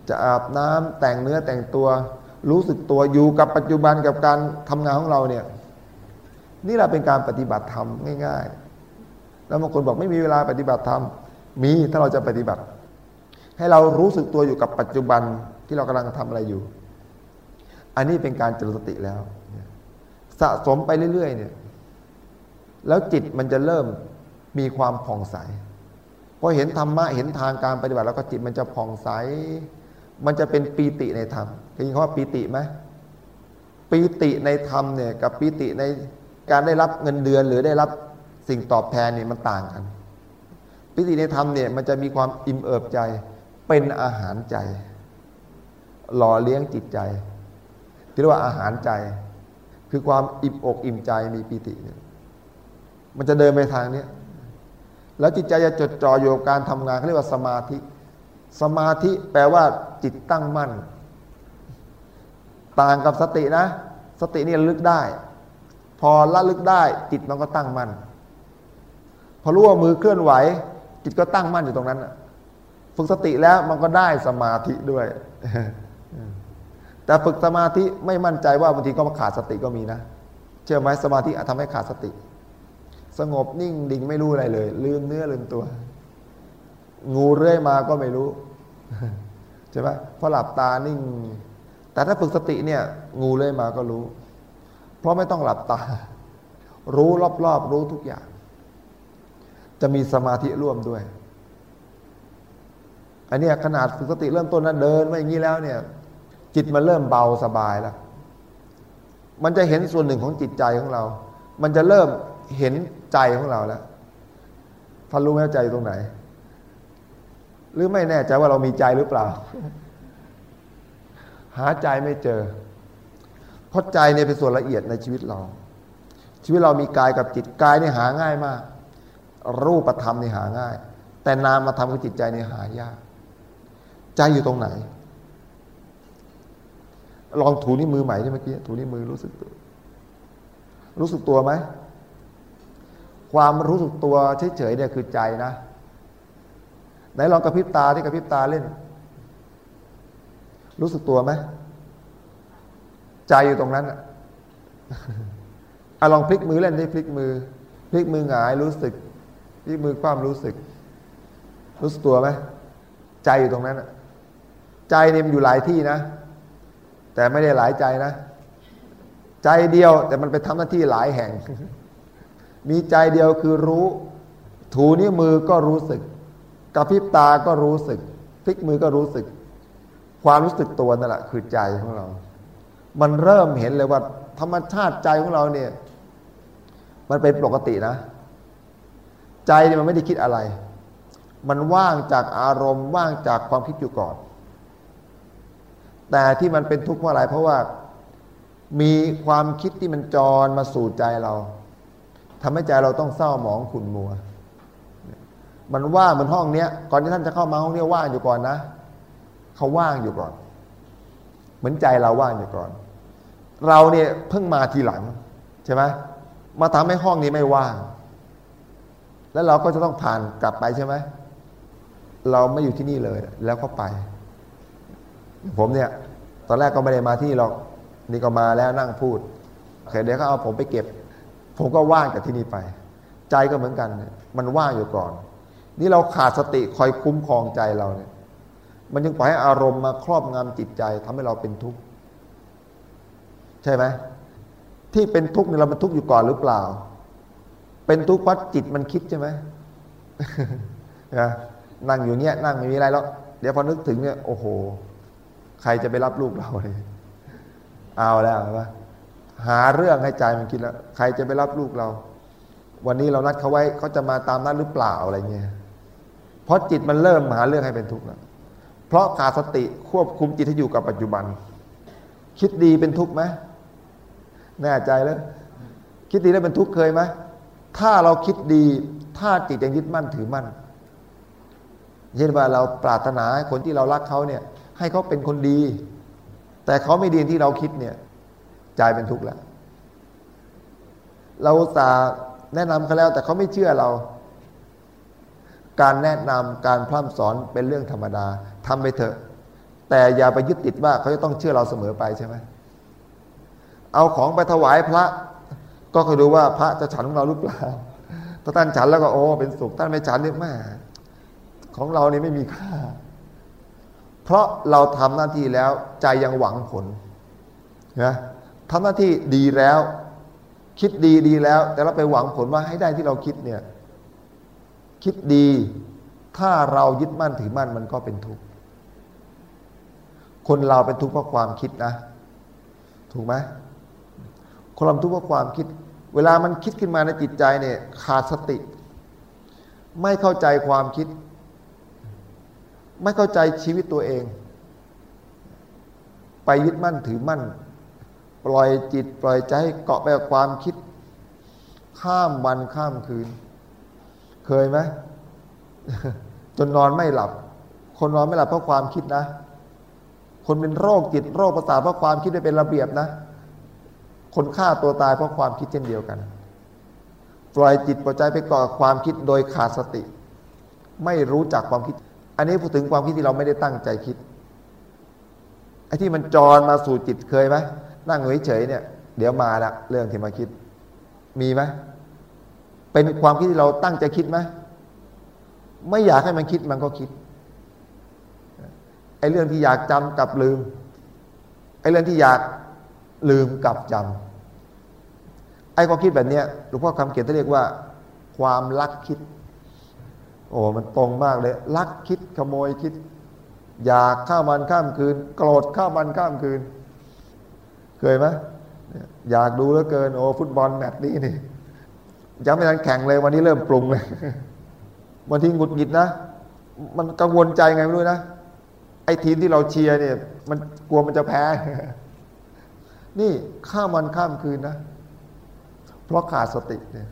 จะอาบน้ำแต่งเนื้อแต่งตัว รู้สึกตัวอยู่กับปัจจุบันกับการทำงานของเราเนี่ยนี่เราเป็นการปฏิบัติธรรมง่าย ๆ แล้วบางคนบอกไม่มีเวลาปฏิบัติธรรมมีถ้าเราจะปฏิบัติ ให้เรารู้สึกตัวอยู่กับปัจจุบันที่เรากำลังทำอะไรอยู่ อันนี้เป็นการเจริญสติแล้ว สะสมไปเรื่อยๆเนี่ยแล้วจิตมันจะเริ่มมีความผ่องใสพอเห็นธรรมะเห็นทางการปฏิบัติแล้วก็จิตมันจะผ่องใส มันจะเป็นปีติในธรรมเคยยินคำว่าปีติไหมปีติในธรรมเนี่ยกับปีติในการได้รับเงินเดือนหรือได้รับสิ่งตอบแทนเนี่ยมันต่างกัน ปีติในธรรมเนี่ยมันจะมีความอิ่มเอิบใจ เป็นอาหารใจ หล่อเลี้ยงจิตใจที่เรียกว่าอาหารใจ คือความอิ่มอกอิ่มใจมีปีติเนี่ยมันจะเดินไปทางนี้แล้วจิตใจจะจดจ่ออยู่กับการทำงานเขาเรียกว่าสมาธิ สมาธิแปลว่า จิตตั้งมั่น ต่างกับสตินะ สตินี่ระลึกได้ พอละลึกได้ จิตมันก็ตั้งมั่นพอรู้ว่ามือเคลื่อนไหว จิตก็ตั้งมั่นอยู่ตรงนั้นฝึกสติแล้วมันก็ได้สมาธิด้วย แต่ฝึกสมาธิไม่มั่นใจว่าบางทีก็มาขาดสติก็มีนะ เชื่อไหมสมาธิอาจทำให้ขาดสติ สงบนิ่งดิ่งไม่รู้อะไรเลย ลืมเนื้อลืมตัว งูเรื่อยมาก็ไม่รู้ ใช่ไหมเพราะหลับตานิ่ง แต่ถ้าฝึกสติเนี่ย งูเรื่อยมาก็รู้ เพราะไม่ต้องหลับตา รู้รอบๆรู้ทุกอย่าง จะมีสมาธิร่วมด้วยอันนี้ขนาดฝึกสติเริ่มต้นนั้นเดินมาอย่างนี้แล้วเนี่ย จิตมันเริ่มเบาสบายแล้ว มันจะเห็นส่วนหนึ่งของจิตใจของเรา มันจะเริ่มเห็นใจของเราแล้วท่านรู้ไหมใจตรงไหน หรือไม่แน่ใจว่าเรามีใจหรือเปล่า หาใจไม่เจอ เพราะใจเนี่ยเป็นส่วนละเอียดในชีวิตเรา ชีวิตเรามีกายกับจิตกายนี่หาง่ายมาก รูปธรรมนี่หาง่าย แต่นามมาทำกับจิตใจนี่หายาก ใจอยู่ตรงไหน ลองถูนิ้วมือใหม่ที่เมื่อกี้ถูนิ้วมือรู้สึกตัวรู้สึกตัวไหมความรู้สึกตัวเฉยๆเนี่ยคือใจนะ ไหนลองกระพริบตาที่กระพริบตาเล่น รู้สึกตัวไหมใจอยู่ตรงนั้นอะอะลองพลิกมือเล่นที่พลิกมือ พลิกมือหงายรู้สึก พลิกมือความรู้สึก รู้สึกตัวไหมใจอยู่ตรงนั้นอะใจเนี่ยมันอยู่หลายที่นะ แต่ไม่ได้หลายใจนะ ใจเดียวแต่มันไปทำหน้าที่หลายแห่ง มีใจเดียวคือรู้ ถูนิ้วมือก็รู้สึก กระพริบตาก็รู้สึก พลิกมือก็รู้สึก ความรู้สึกตัวนั่นแหละคือใจของเรา มันเริ่มเห็นเลยว่า ธรรมชาติใจของเราเนี่ย มันเป็นปกตินะ ใจเนี่ยมันไม่ได้คิดอะไร มันว่างจากอารมณ์ ว่างจากความคิดอยู่ก่อน แต่ที่มันเป็นทุกข์เพราะอะไร เพราะว่ามีความคิดที่มันจรมาสู่ใจเราทำให้ใจเราต้องเศร้าหมองขุ่นมัว มันว่างเหมือนห้องเนี้ย ก่อนที่ท่านจะเข้ามาห้องเนี้ยว่างอยู่ก่อนนะเขาว่างอยู่ก่อน เหมือนใจเราว่างอยู่ก่อน เราเนี่ยเพิ่งมาทีหลังใช่ไหมมาทำให้ห้องนี้ไม่ว่าง แล้วเราก็จะต้องผ่านกลับไปใช่ไหมเราไม่อยู่ที่นี่เลย แล้วก็ไป ผมเนี่ย ตอนแรกก็ไม่ได้มาที่หรอก นี่ก็มาแล้วนั่งพูดเคยเดี๋ยวเขาเอาผมไปเก็บ ผมก็ว่างจากที่นี่ไป ใจก็เหมือนกัน มันว่างอยู่ก่อน นี่เราขาดสติคอยคุ้มครองใจเราเนี่ย มันยังปล่อยให้อารมณ์มาครอบงำจิตใจทำให้เราเป็นทุกข์ใช่ไหมที่เป็นทุกข์เนี่ยเราเป็นทุกข์อยู่ก่อนหรือเปล่า เป็นทุกข์เพราะจิตมันคิดใช่ไหมนะนั่งอยู่เนี้ยนั่งไม่มีอะไรแล้ว เดี๋ยวพอนึกถึงเนี่ยโอ้โห ใครจะไปรับลูกเราเลยเอาแล้วว่าหาเรื่องให้ใจมันคิดแล้ว ใครจะไปรับลูกเรา วันนี้เรานัดเขาไว้เขาจะมาตามนัดหรือเปล่าอะไรเงี้ย เพราะจิตมันเริ่มหาเรื่องให้เป็นทุกข์แล้วเพราะขาดสติควบคุมจิตให้อยู่กับปัจจุบัน คิดดีเป็นทุกข์ไหมแน่ใจแล้ว คิดดีแล้วเป็นทุกข์เคยไหมถ้าเราคิดดีถ้าจิตยังยึดมั่นถือมั่นเช่นว่าเราปรารถนาคนที่เรารักเขาเนี่ย ให้เขาเป็นคนดี แต่เขาไม่ดีที่เราคิดเนี่ยใจเป็นทุกข์แล้ว เราสาแนะนำเขาแล้ว แต่เขาไม่เชื่อเรา การแนะนำการพร่ำสอนเป็นเรื่องธรรมดาทำไปเถอะ แต่อย่าไปยึดติดว่าเขาจะต้องเชื่อเราเสมอไปใช่ไหมเอาของไปถวายพระ ก็คอยดูว่าพระจะฉันของเราหรือเปล่าถ้าท่านฉันแล้วก็โอ้เป็นสุขท่านไม่ฉันนี่แม่ของเรานี่ไม่มีค่า เพราะเราทำหน้าที่แล้วใจยังหวังผลนะทำหน้าที่ดีแล้ว คิดดีดีแล้ว แต่เราไปหวังผลว่าให้ได้ที่เราคิดเนี่ย คิดดี ถ้าเรายึดมั่นถือมั่นมันก็เป็นทุกข์ คนเราเป็นทุกข์เพราะความคิดนะ ถูกไหมคนเราทุกข์เพราะความคิด เวลามันคิดขึ้นมาในจิตใจเนี่ยขาดสติ ไม่เข้าใจความคิด ไม่เข้าใจชีวิตตัวเอง ไปยึดมั่นถือมั่น ปล่อยจิตปล่อยใจเกาะไปกับความคิด ข้ามวันข้ามคืน เคยไหมจนนอนไม่หลับ คนนอนไม่หลับเพราะความคิดนะ คนเป็นโรคจิตโรคประสาทเพราะความคิดไม่เป็นระเบียบนะ คนฆ่าตัวตายเพราะความคิดเช่นเดียวกัน ปล่อยจิตปล่อยใจไปก่อความคิดโดยขาดสติ ไม่รู้จักความคิด อันนี้พูดถึงความคิดที่เราไม่ได้ตั้งใจคิดไอ้ที่มันจรมาสู่จิตเคยไหมนั่งเฉยๆเนี่ย เดี๋ยวมาละเรื่องที่มาคิด มีไหม เป็นความคิดที่เราตั้งใจคิดไหมไม่อยากให้มันคิดมันก็คิดไอ้เรื่องที่อยากจำกับลืมไอ้เรื่องที่อยากลืมกับจำไอ้ความคิดแบบนี้หลวงพ่อคำเขียนเรียกว่า ความลักคิด โอ้มันตรงมากเลย ลักคิดขโมยคิด อยากข้ามันข้ามคืน โกรธข้ามันข้ามคืน เคยไหมอยากดูเหลือเกิน โอ้ฟุตบอลแมตช์นี้นี่ ยังไม่ทันแข่งเลยวันนี้เริ่มปรุงเลยวันที่หงุดหงิดนะ มันกังวลใจไงไม่รู้นะไอ้ทีมที่เราเชียร์เนี่ย มันกลัวมันจะแพ้ นี่ข้ามวันข้ามคืนนะ เพราะขาดสติเนี่ย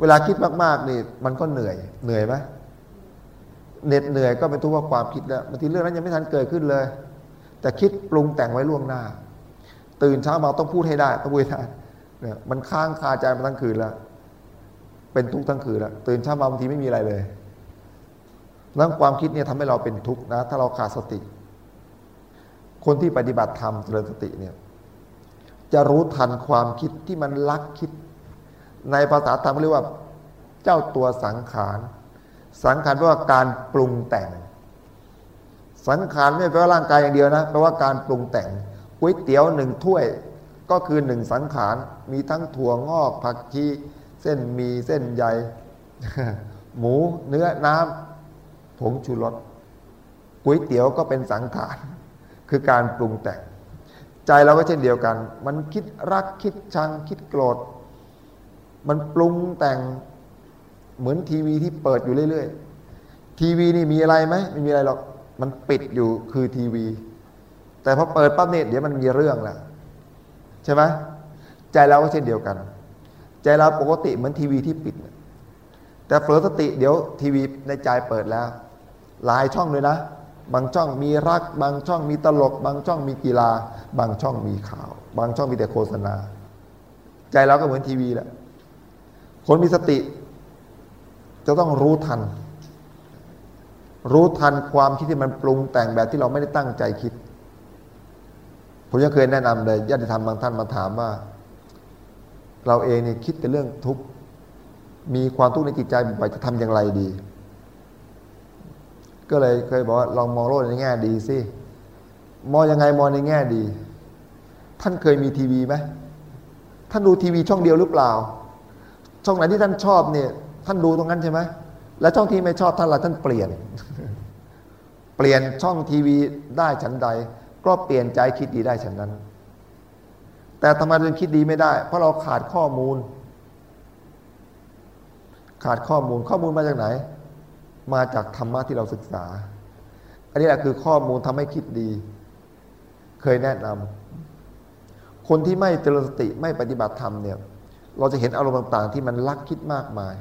เวลาคิดมากๆนี่มันก็เหนื่อยเหนื่อยไหมเหน็ดเหนื่อยก็เป็นทุกข์ว่าความคิดแล้วบางทีเรื่องนั้นยังไม่ทันเกิดขึ้นเลย แต่คิดปรุงแต่งไว้ล่วงหน้า ตื่นเช้ามาต้องพูดให้ได้ต้องพูดให้ได้เนี่ยมันค้างคาใจมาทั้งคืนแล้ว เป็นทุกข์ทั้งคืนแล้วตื่นเช้ามาบางทีไม่มีอะไรเลยนั้นความคิดเนี่ยทำให้เราเป็นทุกข์นะ ถ้าเราขาดสติ คนที่ปฏิบัติธรรมเจริญสติเนี่ย จะรู้ทันความคิดที่มันลักคิด ในภาษาธรรมเรียกว่าเจ้าตัวสังขาร สังขารแปลว่าการปรุงแต่ง สังขารไม่แปลว่าร่างกายอย่างเดียวนะแปลว่าการปรุงแต่งก๋วยเตี๋ยวหนึ่งถ้วยก็คือหนึ่งสังขาร มีทั้งถั่วงอกผักชี เส้นมีเส้นใยหมูเนื้อน้ำผงชูรสก๋วยเตี๋ยวก็เป็นสังขารคือการปรุงแต่ง ใจเราก็เช่นเดียวกัน มันคิดรักคิดชังคิดโกรธ มันปรุงแต่งเหมือนทีวีที่เปิดอยู่เรื่อยๆ ทีวีนี่มีอะไรไหมไม่มีอะไรหรอกมันปิดอยู่คือทีวี แต่พอเปิดปั๊บเนี่ยเดี๋ยวมันมีเรื่องแล้วใช่ไหมใจเราก็เช่นเดียวกัน ใจเราปกติเหมือนทีวีที่ปิด แต่เผลอสติเดี๋ยวทีวีในใจเปิดแล้ว หลายช่องเลยนะ บางช่องมีรัก บางช่องมีตลก บางช่องมีกีฬา บางช่องมีข่าว บางช่องมีแต่โฆษณา ใจเราก็เหมือนทีวีแหละคนมีสติ จะต้องรู้ทัน รู้ทันความคิดที่มันปรุงแต่งแบบที่เราไม่ได้ตั้งใจคิด ผมยังเคยแนะนำเลยญาติธรรมบางท่านมาถามว่า เราเองเนี่ยคิดแต่เรื่องทุกข์มีความทุกข์ในจิตใจบ่อยจะทำอย่างไรดี ก็เลยเคยบอกว่าลองมองโลกในแง่ดีสิมองยังไงมองในแง่ดี ท่านเคยมีทีวีไหมท่านดูทีวีช่องเดียวหรือเปล่า ช่องไหนที่ท่านชอบเนี่ย ท่านดูตรงนั้นใช่ไหมแล้วช่องที่ไม่ชอบท่านละท่านเปลี่ยน เปลี่ยนช่องทีวีได้ฉันใด ก็เปลี่ยนใจคิดดีได้ฉันนั้น แต่ทำไมเราคิดดีไม่ได้ เพราะเราขาดข้อมูล ขาดข้อมูลข้อมูลมาจากไหน มาจากธรรมะที่เราศึกษา อันนี้แหละคือข้อมูลทำให้คิดดี เคยแนะนำคนที่ไม่เจริญสติไม่ปฏิบัติธรรมเนี่ย เราจะเห็นอารมณ์ต่าง ๆ ที่มันลักคิดมากมาย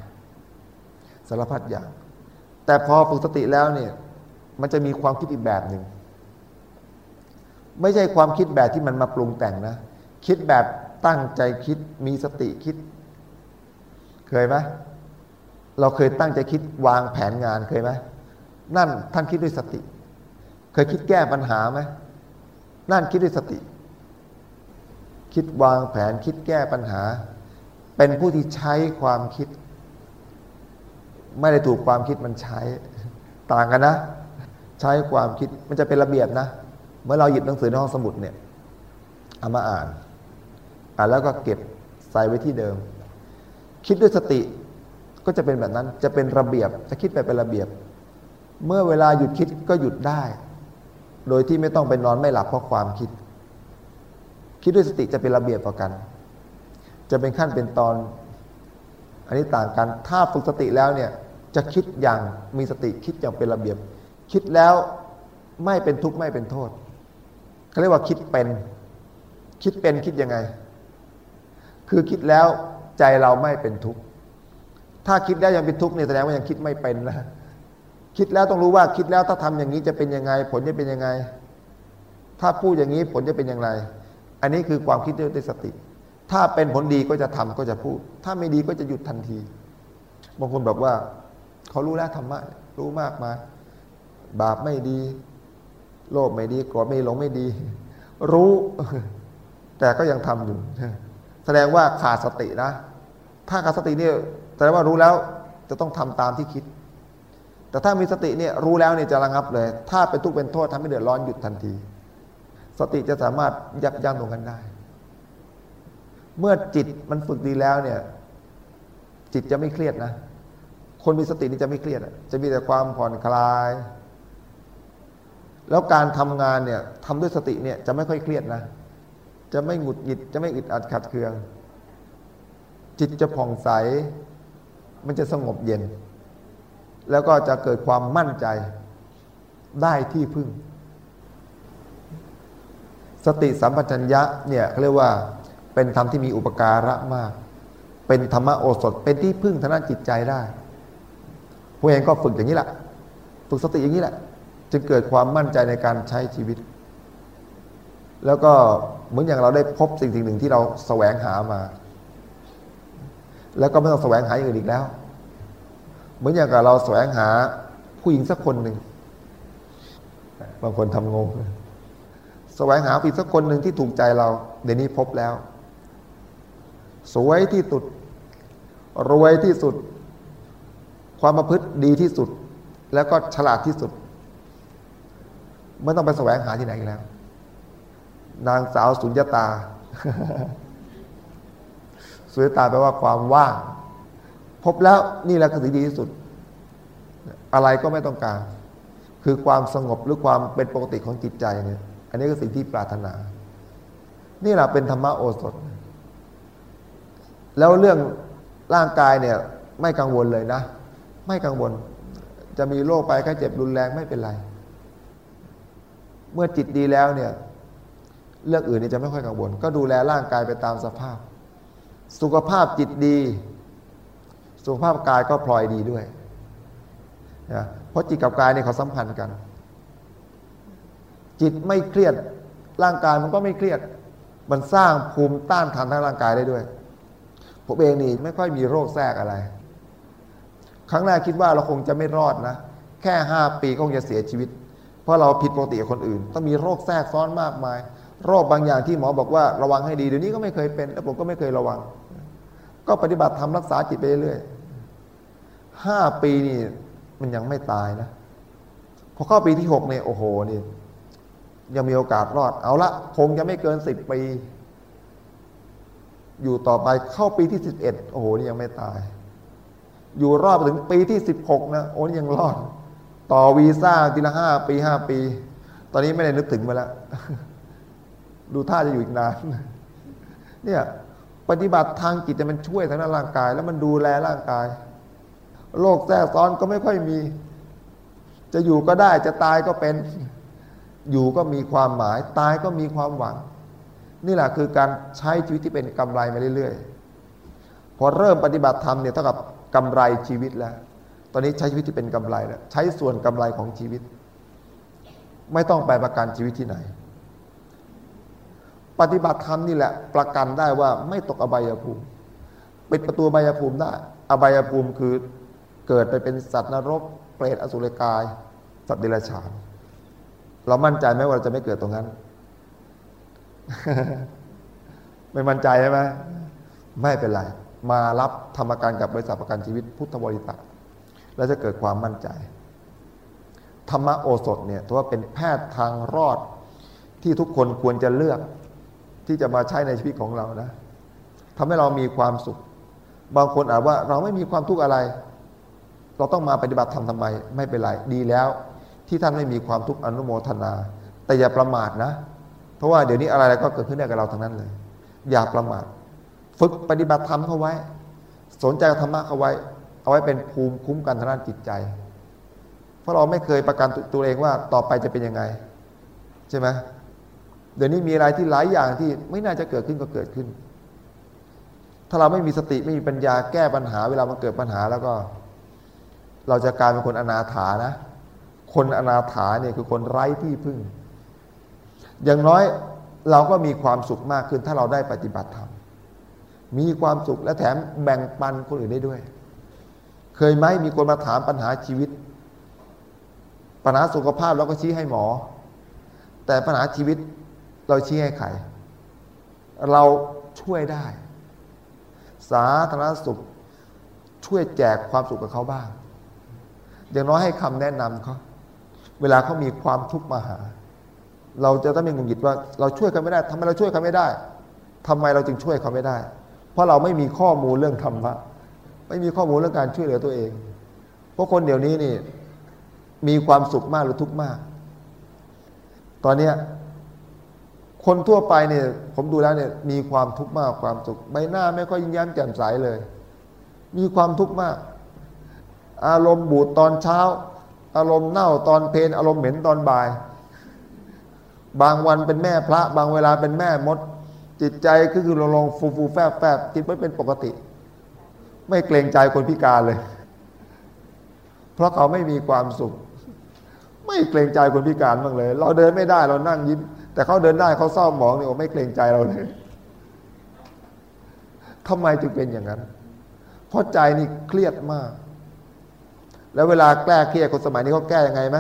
สารพัดอย่าง แต่พอฝึกสติแล้วเนี่ย มันจะมีความคิดอีกแบบหนึ่งไม่ใช่ความคิดแบบที่มันมาปรุงแต่งนะ คิดแบบตั้งใจคิดมีสติคิด เคยไหมเราเคยตั้งใจคิดวางแผนงานเคยไหมนั่นท่านคิดด้วยสติ เคยคิดแก้ปัญหาไหมนั่นคิดด้วยสติ คิดวางแผนคิดแก้ปัญหา เป็นผู้ที่ใช้ความคิด ไม่ได้ถูกความคิดมันใช้ ต่างกันนะ ใช้ความคิดมันจะเป็นระเบียบนะ เมื่อเราหยิบหนังสือในห้องสมุดเนี่ยเอามาอ่าน อ่าแล้วก็เก็บใส่ไว้ที่เดิม คิดด้วยสติก็จะเป็นแบบนั้น จะเป็นระเบียบ จะคิดไปเป็นระเบียบ เมื่อเวลาหยุดคิดก็หยุดได้ โดยที่ไม่ต้องไปนอนไม่หลับเพราะความคิด คิดด้วยสติจะเป็นระเบียบกว่ากัน จะเป็นขั้นเป็นตอน อันนี้ต่างกัน ถ้าฝึกสติแล้วเนี่ย จะคิดอย่างมีสติคิดอย่างเป็นระเบียบ คิดแล้วไม่เป็นทุกข์ไม่เป็นโทษเขาเรียกว่าคิดเป็น คิดเป็นคิดยังไง คือคิดแล้วใจเราไม่เป็นทุกข์ถ้าคิดแล้วยังเป็นทุกข์เนี่ยแสดงว่ายังคิดไม่เป็นนะคิดแล้วต้องรู้ว่าคิดแล้วถ้าทำอย่างนี้จะเป็นยังไง ผลจะเป็นยังไง ถ้าพูดอย่างนี้ผลจะเป็นอย่างไร อันนี้คือความคิดด้วยสติ ถ้าเป็นผลดีก็จะทำก็จะพูด ถ้าไม่ดีก็จะหยุดทันทีบางคนบอกว่าเขารู้แล้วธรรมะรู้มากมาบาปไม่ดี โลภไม่ดีโกรธไม่หลงไม่ดี รู้ แต่ก็ยังทำอยู่ แสดงว่าขาดสตินะ ถ้าขาดสติเนี่ยแสดงว่ารู้แล้วจะต้องทำตามที่คิด แต่ถ้ามีสติเนี่ยรู้แล้วเนี่ยจะระงับเลย ถ้าเป็นทุกข์เป็นโทษทำให้เดือดร้อนหยุดทันที สติจะสามารถยับยั้งตรงกันได้ เมื่อจิตมันฝึกดีแล้วเนี่ย จิตจะไม่เครียดนะ คนมีสตินี่จะไม่เครียดจะมีแต่ความผ่อนคลาย แล้วการทำงานเนี่ยทำด้วยสติเนี่ยจะไม่ค่อยเครียดนะ จะไม่หงุดหงิด จะไม่อึดอัดขัดเคือง จิตจะผ่องใส มันจะสงบเย็น แล้วก็จะเกิดความมั่นใจได้ที่พึ่ง สติสัมปชัญญะเนี่ยเขาเรียกว่าเป็นธรรมที่มีอุปการะมาก เป็นธรรมโอสถ เป็นที่พึ่งทางด้านจิตใจได้พวกเองก็ฝึกอย่างนี้แหละ ฝึกสติอย่างนี้แหละ จึงเกิดความมั่นใจในการใช้ชีวิต แล้วก็ เหมือนอย่างเราได้พบสิ่งสิ่งหนึ่งที่เราแสวงหามา แล้วก็ไม่ต้องแสวงหาอย่างอื่นอีกแล้ว เหมือนอย่างกับเราแสวงหาผู้หญิงสักคนหนึ่งบางคนทำงงแสวงหาผู้หญิงสักคนหนึ่งที่ถูกใจเรา เดี๋ยวนี้พบแล้ว สวยที่สุด รวยที่สุด ความประพฤติดีที่สุด แล้วก็ฉลาดที่สุด ไม่ต้องไปแสวงหาที่ไหนอีกแล้ว นางสาวสุญญตา สุญญตาแปลว่าความว่าง พบแล้วนี่แหละคือสิ่งดีที่สุด อะไรก็ไม่ต้องการ คือความสงบหรือความเป็นปกติของจิตใจเนี่ย อันนี้ก็สิ่งที่ปรารถนา นี่แหละเป็นธรรมโอสถ แล้วเรื่องร่างกายเนี่ย ไม่กังวลเลยนะ ไม่กังวล จะมีโรคไปแค่เจ็บรุนแรงไม่เป็นไร เมื่อจิตดีแล้วเนี่ย เรื่องอื่นนี่จะไม่ค่อยกังวล ก็ดูแลร่างกายไปตามสภาพ สุขภาพจิตดี สุขภาพกายก็พลอยดีด้วยนะเพราะจิตกับกายเนี่ยเขาสัมพันธ์กัน จิตไม่เครียดร่างกายมันก็ไม่เครียด มันสร้างภูมิต้านทานทางร่างกายได้ด้วยผมเองนี่ไม่ค่อยมีโรคแทรกอะไร ครั้งแรกคิดว่าเราคงจะไม่รอดนะ แค่ห้าปีก็คงจะเสียชีวิต เพราะเราผิดปกติกับคนอื่น ต้องมีโรคแทรกซ้อนมากมาย โรคบางอย่างที่หมอบอกว่าระวังให้ดีเดี๋ยวนี้ก็ไม่เคยเป็น แล้วผมก็ไม่เคยระวัง ก็ปฏิบัติทำรักษาจิตไปเรื่อยห้าปีนี่มันยังไม่ตายนะพอเข้าปีที่หกเนี่ยโอ้โหนี่ยังมีโอกาสรอด เอาละคงจะไม่เกินสิบปี อยู่ต่อไปเข้าปีที่สิบเอ็ดโอ้โหนี่ยังไม่ตาย อยู่รอบถึงปีที่สิบหกนะโอ้นี่ยังรอด ต่อวีซ่าทีละห้าปีห้าปี ตอนนี้ไม่ได้นึกถึงมาแล้ว ดูท่าจะอยู่อีกนาน เนี่ยปฏิบัติทางจิตมันช่วยทางด้านร่างกาย แล้วมันดูแลร่างกาย โรคแทรกซ้อนก็ไม่ค่อยมี จะอยู่ก็ได้จะตายก็เป็น อยู่ก็มีความหมาย ตายก็มีความหวัง นี่แหละคือการใช้ชีวิตที่เป็นกำไรมาเรื่อยๆ พอเริ่มปฏิบัติธรรมเนี่ยเท่ากับกำไรชีวิตแล้ว ตอนนี้ใช้ชีวิตที่เป็นกำไรแล้ว ใช้ส่วนกำไรของชีวิต ไม่ต้องไปประกันชีวิตที่ไหน ปฏิบัติธรรมนี่แหละ ประกันได้ว่าไม่ตกอบายภูมิปิดประตูอบายภูมิได้ อบายภูมิคือเกิดไปเป็นสัตว์นรก เปรตอสุรกาย สัตว์เดรัจฉาน เรามั่นใจไหมว่าเราจะไม่เกิดตรงนั้น ไม่มั่นใจใช่ไหมไม่เป็นไร มารับธรรมการกับบริษัทประกันชีวิต พุทธบริษัทแล้วจะเกิดความมั่นใจ ธรรมโอสถเนี่ยถือว่าเป็นแพทย์ทางรอดที่ทุกคนควรจะเลือก ที่จะมาใช้ในชีวิตของเรานะทำให้เรามีความสุข บางคนอาจว่าเราไม่มีความทุกข์อะไร เราต้องมาปฏิบัติธรรมทำไม ไม่เป็นไรดีแล้ว ที่ท่านไม่มีความทุกข์อนุโมทนา แต่อย่าประมาทนะ เพราะว่าเดี๋ยวนี้อะไรๆก็เกิดขึ้นได้กับเราทั้งนั้นเลย อย่าประมาท ฝึกปฏิบัติธรรมเข้าไว้ สนใจธรรมะเข้าไว้ เอาไว้เป็นภูมิคุ้มกันทางด้านจิตใจ เพราะเราไม่เคยประกันตัวเองว่าต่อไปจะเป็นยังไง ใช่ไหม เดี๋ยวนี้มีอะไรที่หลายอย่างที่ไม่น่าจะเกิดขึ้นก็เกิดขึ้น ถ้าเราไม่มีสติไม่มีปัญญาแก้ปัญหา เวลามันเกิดปัญหาแล้วก็ เราจะกลายเป็นคนอนาถานะ คนอนาถาเนี่ยคือคนไร้ที่พึ่ง อย่างน้อยเราก็มีความสุขมากขึ้น ถ้าเราได้ปฏิบัติธรรม มีความสุขและแถมแบ่งปันคนอื่นได้ด้วย เคยไหมมีคนมาถามปัญหาชีวิต ปัญหาสุขภาพเราก็ชี้ให้หมอ แต่ปัญหาชีวิต เราชี้ให้ใคร เราช่วยได้ สาธารณสุขช่วยแจกความสุขกับเขาบ้าง อย่างน้อยให้คำแนะนำเขาเวลาเขามีความทุกข์มาหา เราจะต้องมีงุนหิดว่า เราช่วยเขาไม่ได้ทำไมเราช่วยเขาไม่ได้ทำไมเราจึงช่วยเขาไม่ได้ เพราะเราไม่มีข้อมูลเรื่องธรรมะไม่มีข้อมูลเรื่องการช่วยเหลือตัวเอง เพราะคนเดี๋ยวนี้นี่มีความสุขมากหรือทุกข์มาก ตอนเนี้ย คนทั่วไปเนี่ยผมดูแล้วเนี่ยมีความทุกข์มากความสุขใบหน้าไม่ค่อยยิ้มแย้มแจ่มใสเลย มีความทุกข์มาก อารมณ์บูดตอนเช้า อารมณ์เน่าตอนเพลนอารมณ์เหม็นตอนบ่าย บางวันเป็นแม่พระ บางเวลาเป็นแม่มด จิตใจก็คือลงฟูฟูแฟบแฟบคิดไม่เป็นปกติ ไม่เกรงใจคนพิการเลย เพราะเขาไม่มีความสุข ไม่เกรงใจคนพิการบ้างเลย เราเดินไม่ได้เรานั่งยิ้ม แต่เขาเดินได้เขาเศร้าหมองนี่โอ้ไม่เกรงใจเราเลยทำไมจึงเป็นอย่างนั้น เพราะใจนี่เครียดมาก แล้วเวลาแก้เครียดคนสมัยนี้เขาแก้ยังไงไหม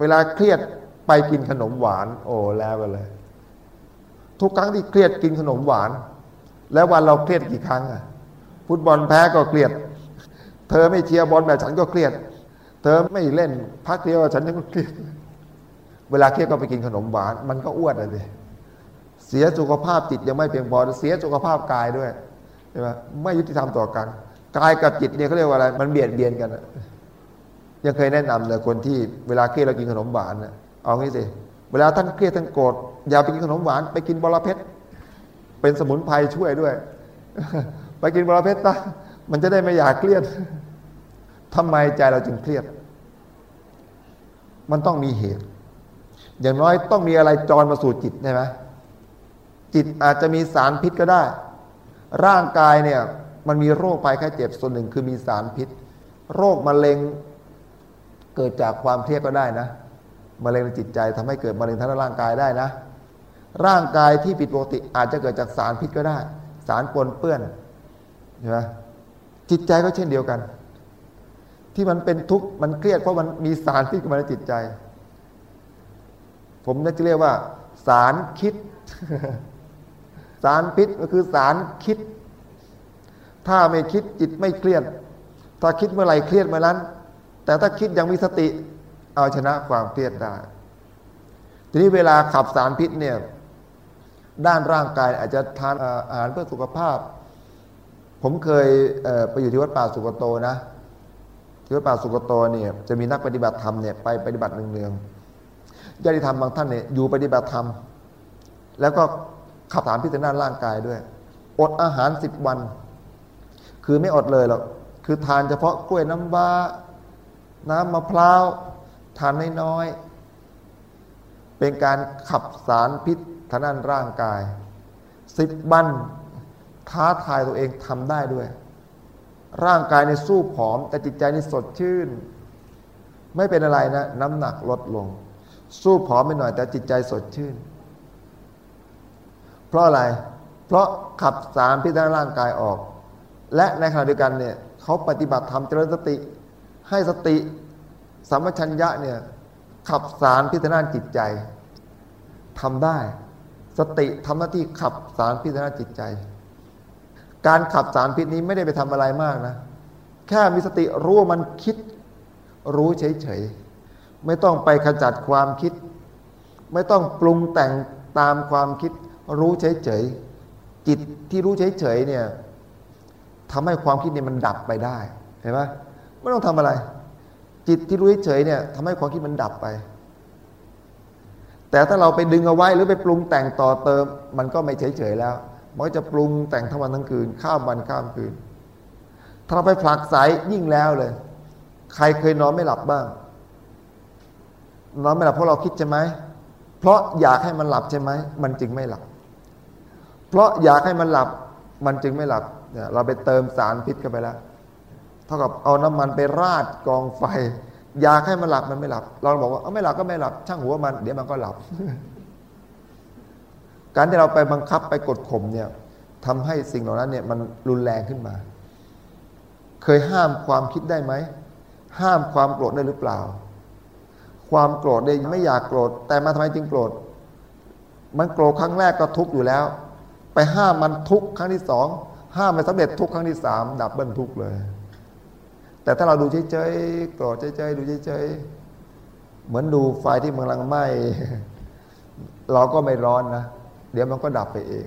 เวลาเครียดไปกินขนมหวาน โอ้แล้วกันเลย ทุกครั้งที่เครียดกินขนมหวาน แล้ววันเราเครียดกี่ครั้งอะฟุตบอลแพ้ก็เครียด เธอไม่เชียร์บอลแบบฉันก็เครียด เธอไม่เล่นพักเดียวฉันยังก็เครียดเเวลาเครียดก็ไปกินขนมหวาน มันก็อ้วนเลยเสียสุขภาพจิตยังไม่เพียงพอเสียสุขภาพกายด้วยใช่ไหมไม่ยุติธรรมต่อกันกายกับจิตเนี่ยเขาเรียกว่าอะไร มันเบียดเบียนกันยังเคยแนะนำเลยคนที่เวลาเครียดเรากินขนมหวานเน่ยเอางี้สิเวลาท่านเครียดท่านโกรธอย่าไปกินขนมหวานไปกินบอระเพ็ดเป็นสมุนไพรช่วยด้วย ไปกินบอระเพ็ดตะมันจะได้ไม่อยากเครียดทำไมใจเราจึงเครียด มันต้องมีเหตุ อย่างน้อยต้องมีอะไรจรมาสู่จิตใช่ไหมจิตอาจจะมีสารพิษก็ได้ ร่างกายเนี่ยมันมีโรคภัยแค่เจ็บส่วนหนึ่งคือมีสารพิษ โรคมะเร็งเกิดจากความเครียดก็ได้นะมะเร็งในจิตใจทำให้เกิดมะเร็งทางร่างกายได้นะ ร่างกายที่ผิดปกติอาจจะเกิดจากสารพิษก็ได้ สารปนเปื้อนใช่ไหมจิตใจก็เช่นเดียวกัน ที่มันเป็นทุกข์มันเครียดเพราะมันมีสารพิษมาในจิตใจ ผมน่าจะเรียกว่า สารคิด สารพิษก็คือสารคิด ถ้าไม่คิดจิตไม่เครียด ถ้าคิดเมื่อไหร่เครียดเมื่อนั้น แต่ถ้าคิดยังมีสติ เอาชนะความเครียดได้ ทีนี้เวลาขับสารพิษเนี่ย ด้านร่างกายอาจจะทานอาหารเพื่อสุขภาพ ผมเคยไปอยู่ที่วัดป่าสุกโตนะที่วัดป่าสุกโตเนี่ยจะมีนักปฏิบัติธรรมเนี่ยไปปฏิบัติเนืองๆ ญาติธรรมบางท่านเนี่ยอยู่ปฏิบัติธรรม แล้วก็ขับถามพิจารณาร่างกายด้วย อดอาหารสิบวัน คือไม่อดเลยหรอกคือทานเฉพาะกล้วยน้ำว้า น้ำมะพร้าวทานน้อยๆเป็นการขับสารพิษทางด้านร่างกายสิบวันท้าทายตัวเองทำได้ด้วย ร่างกายในสู้ผอม แต่จิตใจในสดชื่น ไม่เป็นอะไรนะ น้ำหนักลดลง สู้ผอมไปหน่อย แต่จิตใจสดชื่น เพราะอะไร เพราะขับสารพิษทางร่างกายออก และในขณะเดียวกันเนี่ยเขาปฏิบัติธรรมเจริญสติ ให้สติสัมปชัญญะเนี่ยขับสารพิษทางจิตใจทำได้ สติทำหน้าที่ขับสารพิษทางจิตใจ การขับสารพิษนี้ไม่ได้ไปทำอะไรมากนะ แค่มีสติรู้ว่ามันคิด รู้เฉยๆ ไม่ต้องไปขจัดความคิด ไม่ต้องปรุงแต่งตามความคิด รู้เฉยๆจิตที่รู้เฉยๆเนี่ยทำให้ความคิดเนี่ยมันดับไปได้เห็นไหมไม่ต้องทำอะไร จิตที่รู้เฉยๆเนี่ยทำให้ความคิดมันดับไป แต่ถ้าเราไปดึงเอาไว้หรือไปปรุงแต่งต่อเติม มันก็ไม่เฉยๆแล้วมันก็จะปรุงแต่งทั้งวันทั้งคืน ข้ามวันข้ามคืนถ้าเราไปผลักไสยิ่งแล้วเลย ใครเคยนอนไม่หลับบ้าง นอนไม่หลับเพราะเราคิดใช่ไหมเพราะอยากให้มันหลับใช่ไหมมันจึงไม่หลับ เพราะอยากให้มันหลับมันจึงไม่หลับเนี่ยเราไปเติมสารพิษเข้าไปแล้ว เท่ากับเอาน้ำมันไปราดกองไฟ อยากให้มันหลับมันไม่หลับ เราบอกว่าเอาไม่หลับก็ไม่หลับ ช่างหัวมัน เดี๋ยวมันก็หลับ การที่เราไปบังคับไปกดข่มเนี่ยทำให้สิ่งเหล่านั้นเนี่ยมันรุนแรงขึ้นมา เคยห้ามความคิดได้ไหม ห้ามความโกรธได้หรือเปล่า ความโกรธเนี่ยไม่อยากโกรธ แต่มาทำไมจึงโกรธ มันโกรธครั้งแรกก็ทุกข์อยู่แล้ว ไปห้ามมันทุกข์ครั้งที่สองห้ามไปสำเร็จทุกครั้งที่สามดับเบิลทุกเลย แต่ถ้าเราดูเฉยๆโกรธเฉยๆดูเฉยๆเหมือนดูไฟที่มันกำลังไหม้เราก็ไม่ร้อนนะเดี๋ยวมันก็ดับไปเอง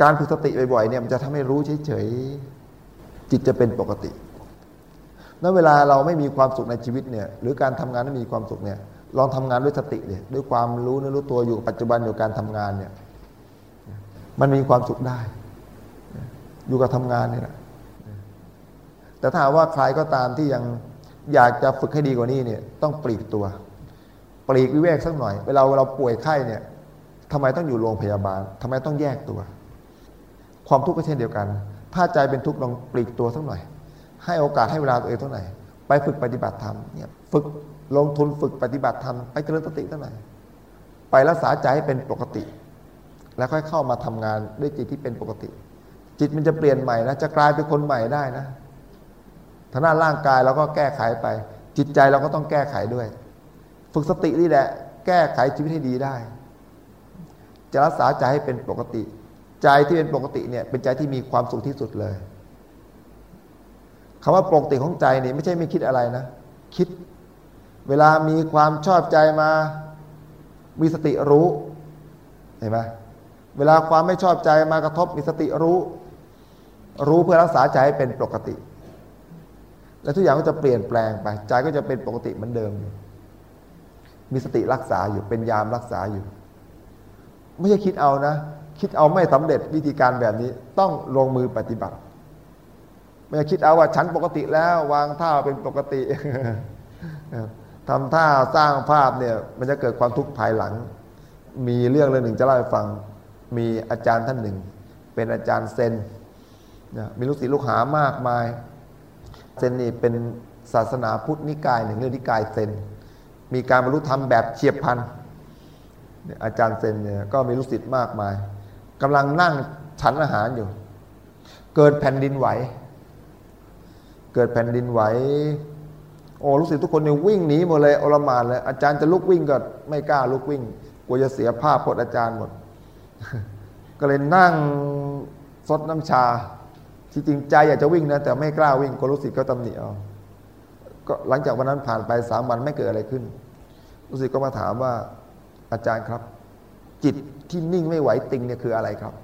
การฝึกสติบ่อยๆเนี่ยมันจะทำให้รู้เฉยๆจิตจะเป็นปกติ นั้นเวลาเราไม่มีความสุขในชีวิตเนี่ยหรือการทำงานไม่มีความสุขเนี่ยลองทำงานด้วยสติเลยด้วยความรู้นรู้ตัวอยู่ปัจจุบันอยู่การทำงานเนี่ยมันมีความสุขได้ อยู่กับทำงานนี่แหละแต่ถ้าว่าใครก็ตามที่ยังอยากจะฝึกให้ดีกว่านี้เนี่ยต้องปลีกตัว ปลีกวิเวกสักหน่อย เวลาเราป่วยไข้เนี่ยทำไมต้องอยู่โรงพยาบาลทำไมต้องแยกตัว ความทุกข์ก็เช่นเดียวกัน ถ้าใจเป็นทุกข์ลองปลีกตัวสักหน่อย ให้โอกาสให้เวลาตัวเองเท่าไหร่ไปฝึกปฏิบัติธรรมเนี่ยฝึกลงทุนฝึกปฏิบัติธรรมไปเจริญสติเท่าไหร่ไปรักษาใจให้เป็นปกติ แล้วค่อยเข้ามาทำงานด้วยจิตที่เป็นปกติ จิตมันจะเปลี่ยนใหม่นะจะกลายเป็นคนใหม่ได้นะทางด้านร่างกายเราก็แก้ไขไป จิตใจเราก็ต้องแก้ไขด้วย ฝึกสตินี่แหละ แก้ไขชีวิตให้ดีได้ จะรักษาใจให้เป็นปกติ ใจที่เป็นปกติเนี่ยเป็นใจที่มีความสุขที่สุดเลย คำว่าปกติของใจนี่ไม่ใช่ไม่คิดอะไรนะ คิด เวลามีความชอบใจมา มีสติรู้ เห็นไหมเวลาความไม่ชอบใจมากระทบมีสติรู้ รู้เพื่อรักษาใจให้เป็นปกติ และทุกอย่างก็จะเปลี่ยนแปลงไป ใจก็จะเป็นปกติเหมือนเดิม มีสติรักษาอยู่เป็นยามรักษาอยู่ ไม่ใช่คิดเอานะ คิดเอาไม่สำเร็จวิธีการแบบนี้ต้องลงมือปฏิบัติ ไม่คิดเอาว่าฉันปกติแล้ว วางท่าเป็นปกติทำท่าสร้างภาพเนี่ย มันจะเกิดความทุกข์ภายหลัง มีเรื่องเรื่องหนึ่งจะเล่าให้ฟัง มีอาจารย์ท่านหนึ่ง เป็นอาจารย์เซนมีลูกศิษย์ลูกหามากมาย เซนนี่เป็นศาสนาพุทธนิกายหนึ่งเรื่องนิกายเซน มีการบรรลุธรรมแบบเฉียบพลันอาจารย์เซนเนี่ยก็มีลูกศิษย์มากมายกำลังนั่งฉันอาหารอยู่ เกิดแผ่นดินไหว เกิดแผ่นดินไหวโอ้ลูกศิษย์ทุกคนเนี่ยวิ่งหนีหมดเลยอลมานเลยอาจารย์จะลุกวิ่งก็ไม่กล้าลุกวิ่งกลัวจะเสียภาพพจน์อาจารย์หมด ก็เลยนั่งซดน้ำชา ที่จริงใจอยากจะวิ่งนะแต่ไม่กล้าวิ่งก็รู้สึกก็ตำหนิเอาก็หลังจากวันนั้นผ่านไปสามวันไม่เกิดอะไรขึ้นรู้สึกก็มาถามว่าอาจารย์ครับ จิตที่นิ่งไม่ไหวติงเนี่ยคืออะไรครับ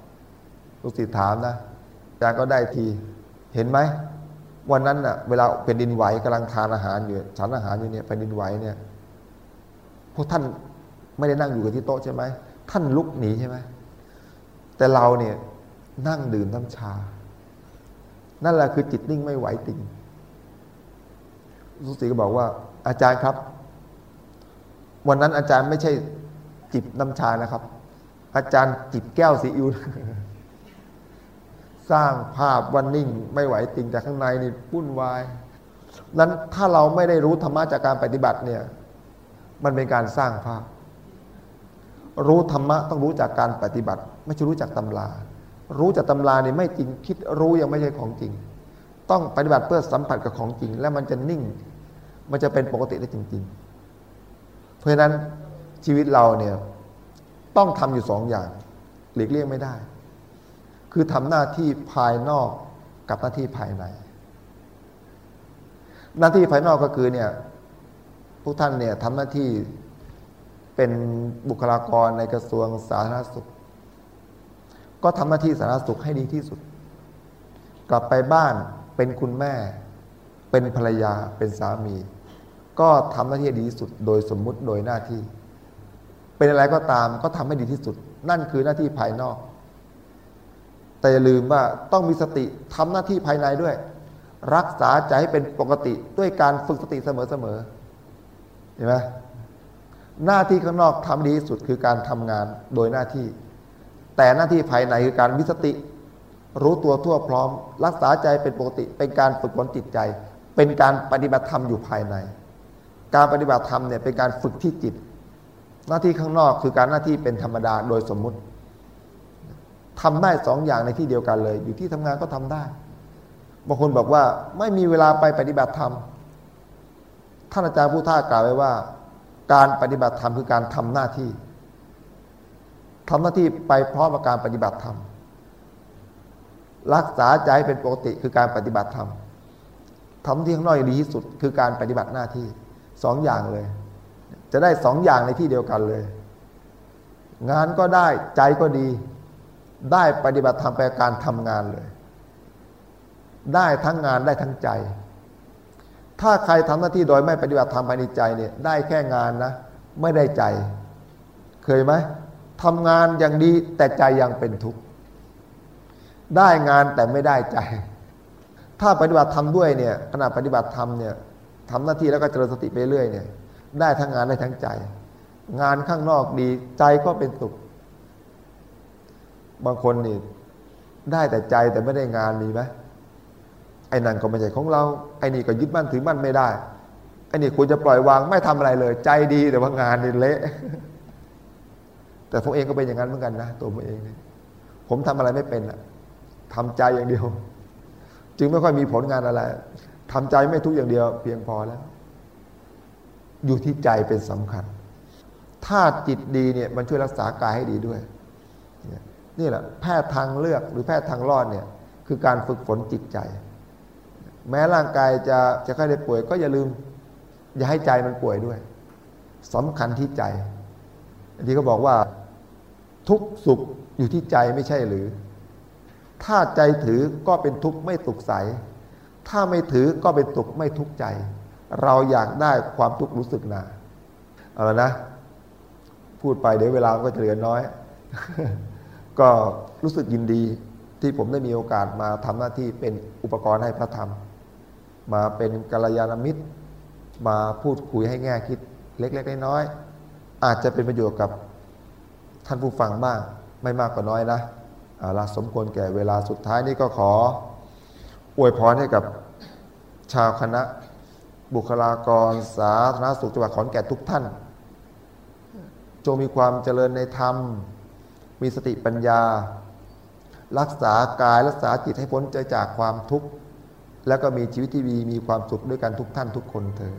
รู้สึกถามนะอาจารย์ก็ได้ทีเห็นไหม วันนั้นน่ะเวลาเป็นดินไหวกำลังทานอาหารอยู่ฉันอาหารอยู่เนี่ยเป็นดินไหวเนี่ยพวกท่านไม่ได้นั่งอยู่กับที่โต๊ะใช่ไหมท่านลุกหนีใช่ไหมแต่เราเนี่ยนั่งดื่มน้ำชา นั่นแหละคือจิตนิ่งไม่ไหวติงสุสีก็บอกว่า อาจารย์ครับ วันนั้นอาจารย์ไม่ใช่จิบน้ำชานะครับ อาจารย์จิบแก้วซีอิ๊ว สร้างภาพวันนิ่งไม่ไหวติงจากข้างในนี่ปุ้นวายนั้นถ้าเราไม่ได้รู้ธรรมะจากการปฏิบัติเนี่ย มันเป็นการสร้างภาพ รู้ธรรมะต้องรู้จากการปฏิบัติ ไม่ใช่รู้จากตำรา รู้จากตำรานี่ไม่จริงคิดรู้ยังไม่ใช่ของจริง ต้องปฏิบัติเพื่อสัมผัสกับของจริง แล้วมันจะนิ่ง มันจะเป็นปกติได้จริง ๆ เพราะฉะนั้นชีวิตเราเนี่ยต้องทำอยู่สองอย่าง หลีกเลี่ยงไม่ได้ คือทำหน้าที่ภายนอกกับหน้าที่ภายใน หน้าที่ภายนอกก็คือเนี่ยพวกท่านเนี่ยทำหน้าที่เป็นบุคลากรในกระทรวงสาธารณสุข ก็ทำหน้าที่สาธารณสุขให้ดีที่สุด กลับไปบ้านเป็นคุณแม่ เป็นภรรยาเป็นสามี ก็ทำหน้าที่ดีที่สุด โดยสมมุติโดยหน้าที่ เป็นอะไรก็ตามก็ทำให้ดีที่สุด นั่นคือหน้าที่ภายนอก แต่อย่าลืมว่าต้องมีสติทำหน้าที่ภายในด้วย รักษาใจให้เป็นปกติด้วยการฝึกสติเสมอๆเห็นไหมหน้าที่ข้างนอกทำดีที่สุดคือการทำงานโดยหน้าที่ แต่หน้าที่ภายในคือการมีสติ รู้ตัวทั่วพร้อม รักษาใจเป็นปกติ เป็นการฝึกฝนจิตใจ เป็นการปฏิบัติธรรมอยู่ภายใน การปฏิบัติธรรมเนี่ยเป็นการฝึกที่จิต หน้าที่ข้างนอกคือการหน้าที่เป็นธรรมดาโดยสมมุติ ทำได้สองอย่างในที่เดียวกันเลย อยู่ที่ทำงานก็ทำได้บางคนบอกว่าไม่มีเวลาไปปฏิบัติธรรมท่านอาจารย์ผู้ท่ากล่าวไว้ว่า การปฏิบัติธรรมคือการทำหน้าที่ทำหน้าที่ไปพร้อมกับการปฏิบัติธรรม รักษาใจเป็นปกติคือการปฏิบัติธรรมทำที่ข้างนอกอย่างดีที่สุด คือการปฏิบัติหน้าที่สองอย่างเลย จะได้สองอย่างในที่เดียวกันเลย งานก็ได้ใจก็ดี ได้ปฏิบัติธรรมไปการทำงานเลย ได้ทั้งงานได้ทั้งใจ ถ้าใครทำหน้าที่โดยไม่ปฏิบัติธรรมภายในใจเนี่ยได้แค่งานนะ ไม่ได้ใจ เคยไหมทำงานอย่างดีแต่ใจยังเป็นทุกข์ได้งานแต่ไม่ได้ใจ ถ้าปฏิบัติธรรมด้วยเนี่ยขณะปฏิบัติธรรมเนี่ยทำหน้าที่แล้วก็เจริญสติไปเรื่อยเนี่ย ได้ทั้งงานได้ทั้งใจ งานข้างนอกดีใจก็เป็นสุข บางคนนี่ได้แต่ใจแต่ไม่ได้งานมีไหมไอ้นั่นก็ไม่ใช่ของเราไอ้นี่ก็ยึดมั่นถือมั่นไม่ได้ไอ้นี่ควรจะปล่อยวางไม่ทำอะไรเลย ใจดีแต่ว่างานนี่เละ แต่ผมเองก็เป็นอย่างนั้นเหมือนกันนะตัวผมเองนี่ผมทำอะไรไม่เป็นอะทำใจอย่างเดียว จึงไม่ค่อยมีผลงานอะไรทำใจไม่ทุกอย่างเดียว เพียงพอแล้ว อยู่ที่ใจเป็นสำคัญ ถ้าจิตดีเนี่ยมันช่วยรักษากายให้ดีด้วย นี่แหละแพทย์ทางเลือกหรือแพทย์ทางรอดเนี่ยคือการฝึกฝนจิตใจ แม้ร่างกายจะจะค่อยได้ป่วย ก็อย่าลืม อย่าให้ใจมันป่วยด้วยสำคัญที่ใจที่เขาบอกว่า ทุกสุขอยู่ที่ใจไม่ใช่หรือ ถ้าใจถือก็เป็นทุกข์ไม่สุขใส ถ้าไม่ถือก็เป็นสุขไม่ทุกข์ใจ เราอยากได้ความทุกข์รู้สึกนาเอาละนะ พูดไปเดี๋ยวเวลาก็จะเหลือน้อย ก็รู้สึกยินดีที่ผมได้มีโอกาสมาทำหน้าที่เป็นอุปกรณ์ให้พระธรรม มาเป็นกัลยาณมิตร มาพูดคุยให้แง่คิดเล็กๆน้อยๆอาจจะเป็นประโยชน์กับท่านผู้ฟังบ้างไม่มากก็น้อยนะอาลาสมควรแก่เวลาสุดท้ายนี้ก็ขอ อวยพรให้กับชาวคณะ บุคลากรสาธารณสุขจังหวัดขอนแก่นทุกท่าน จงมีความเจริญในธรรม มีสติปัญญา รักษากายรักษาจิตให้พ้นจากความทุกข์ แล้วก็มีชีวิตที่ดีมีความสุขด้วยกันทุกท่านทุกคนเถอ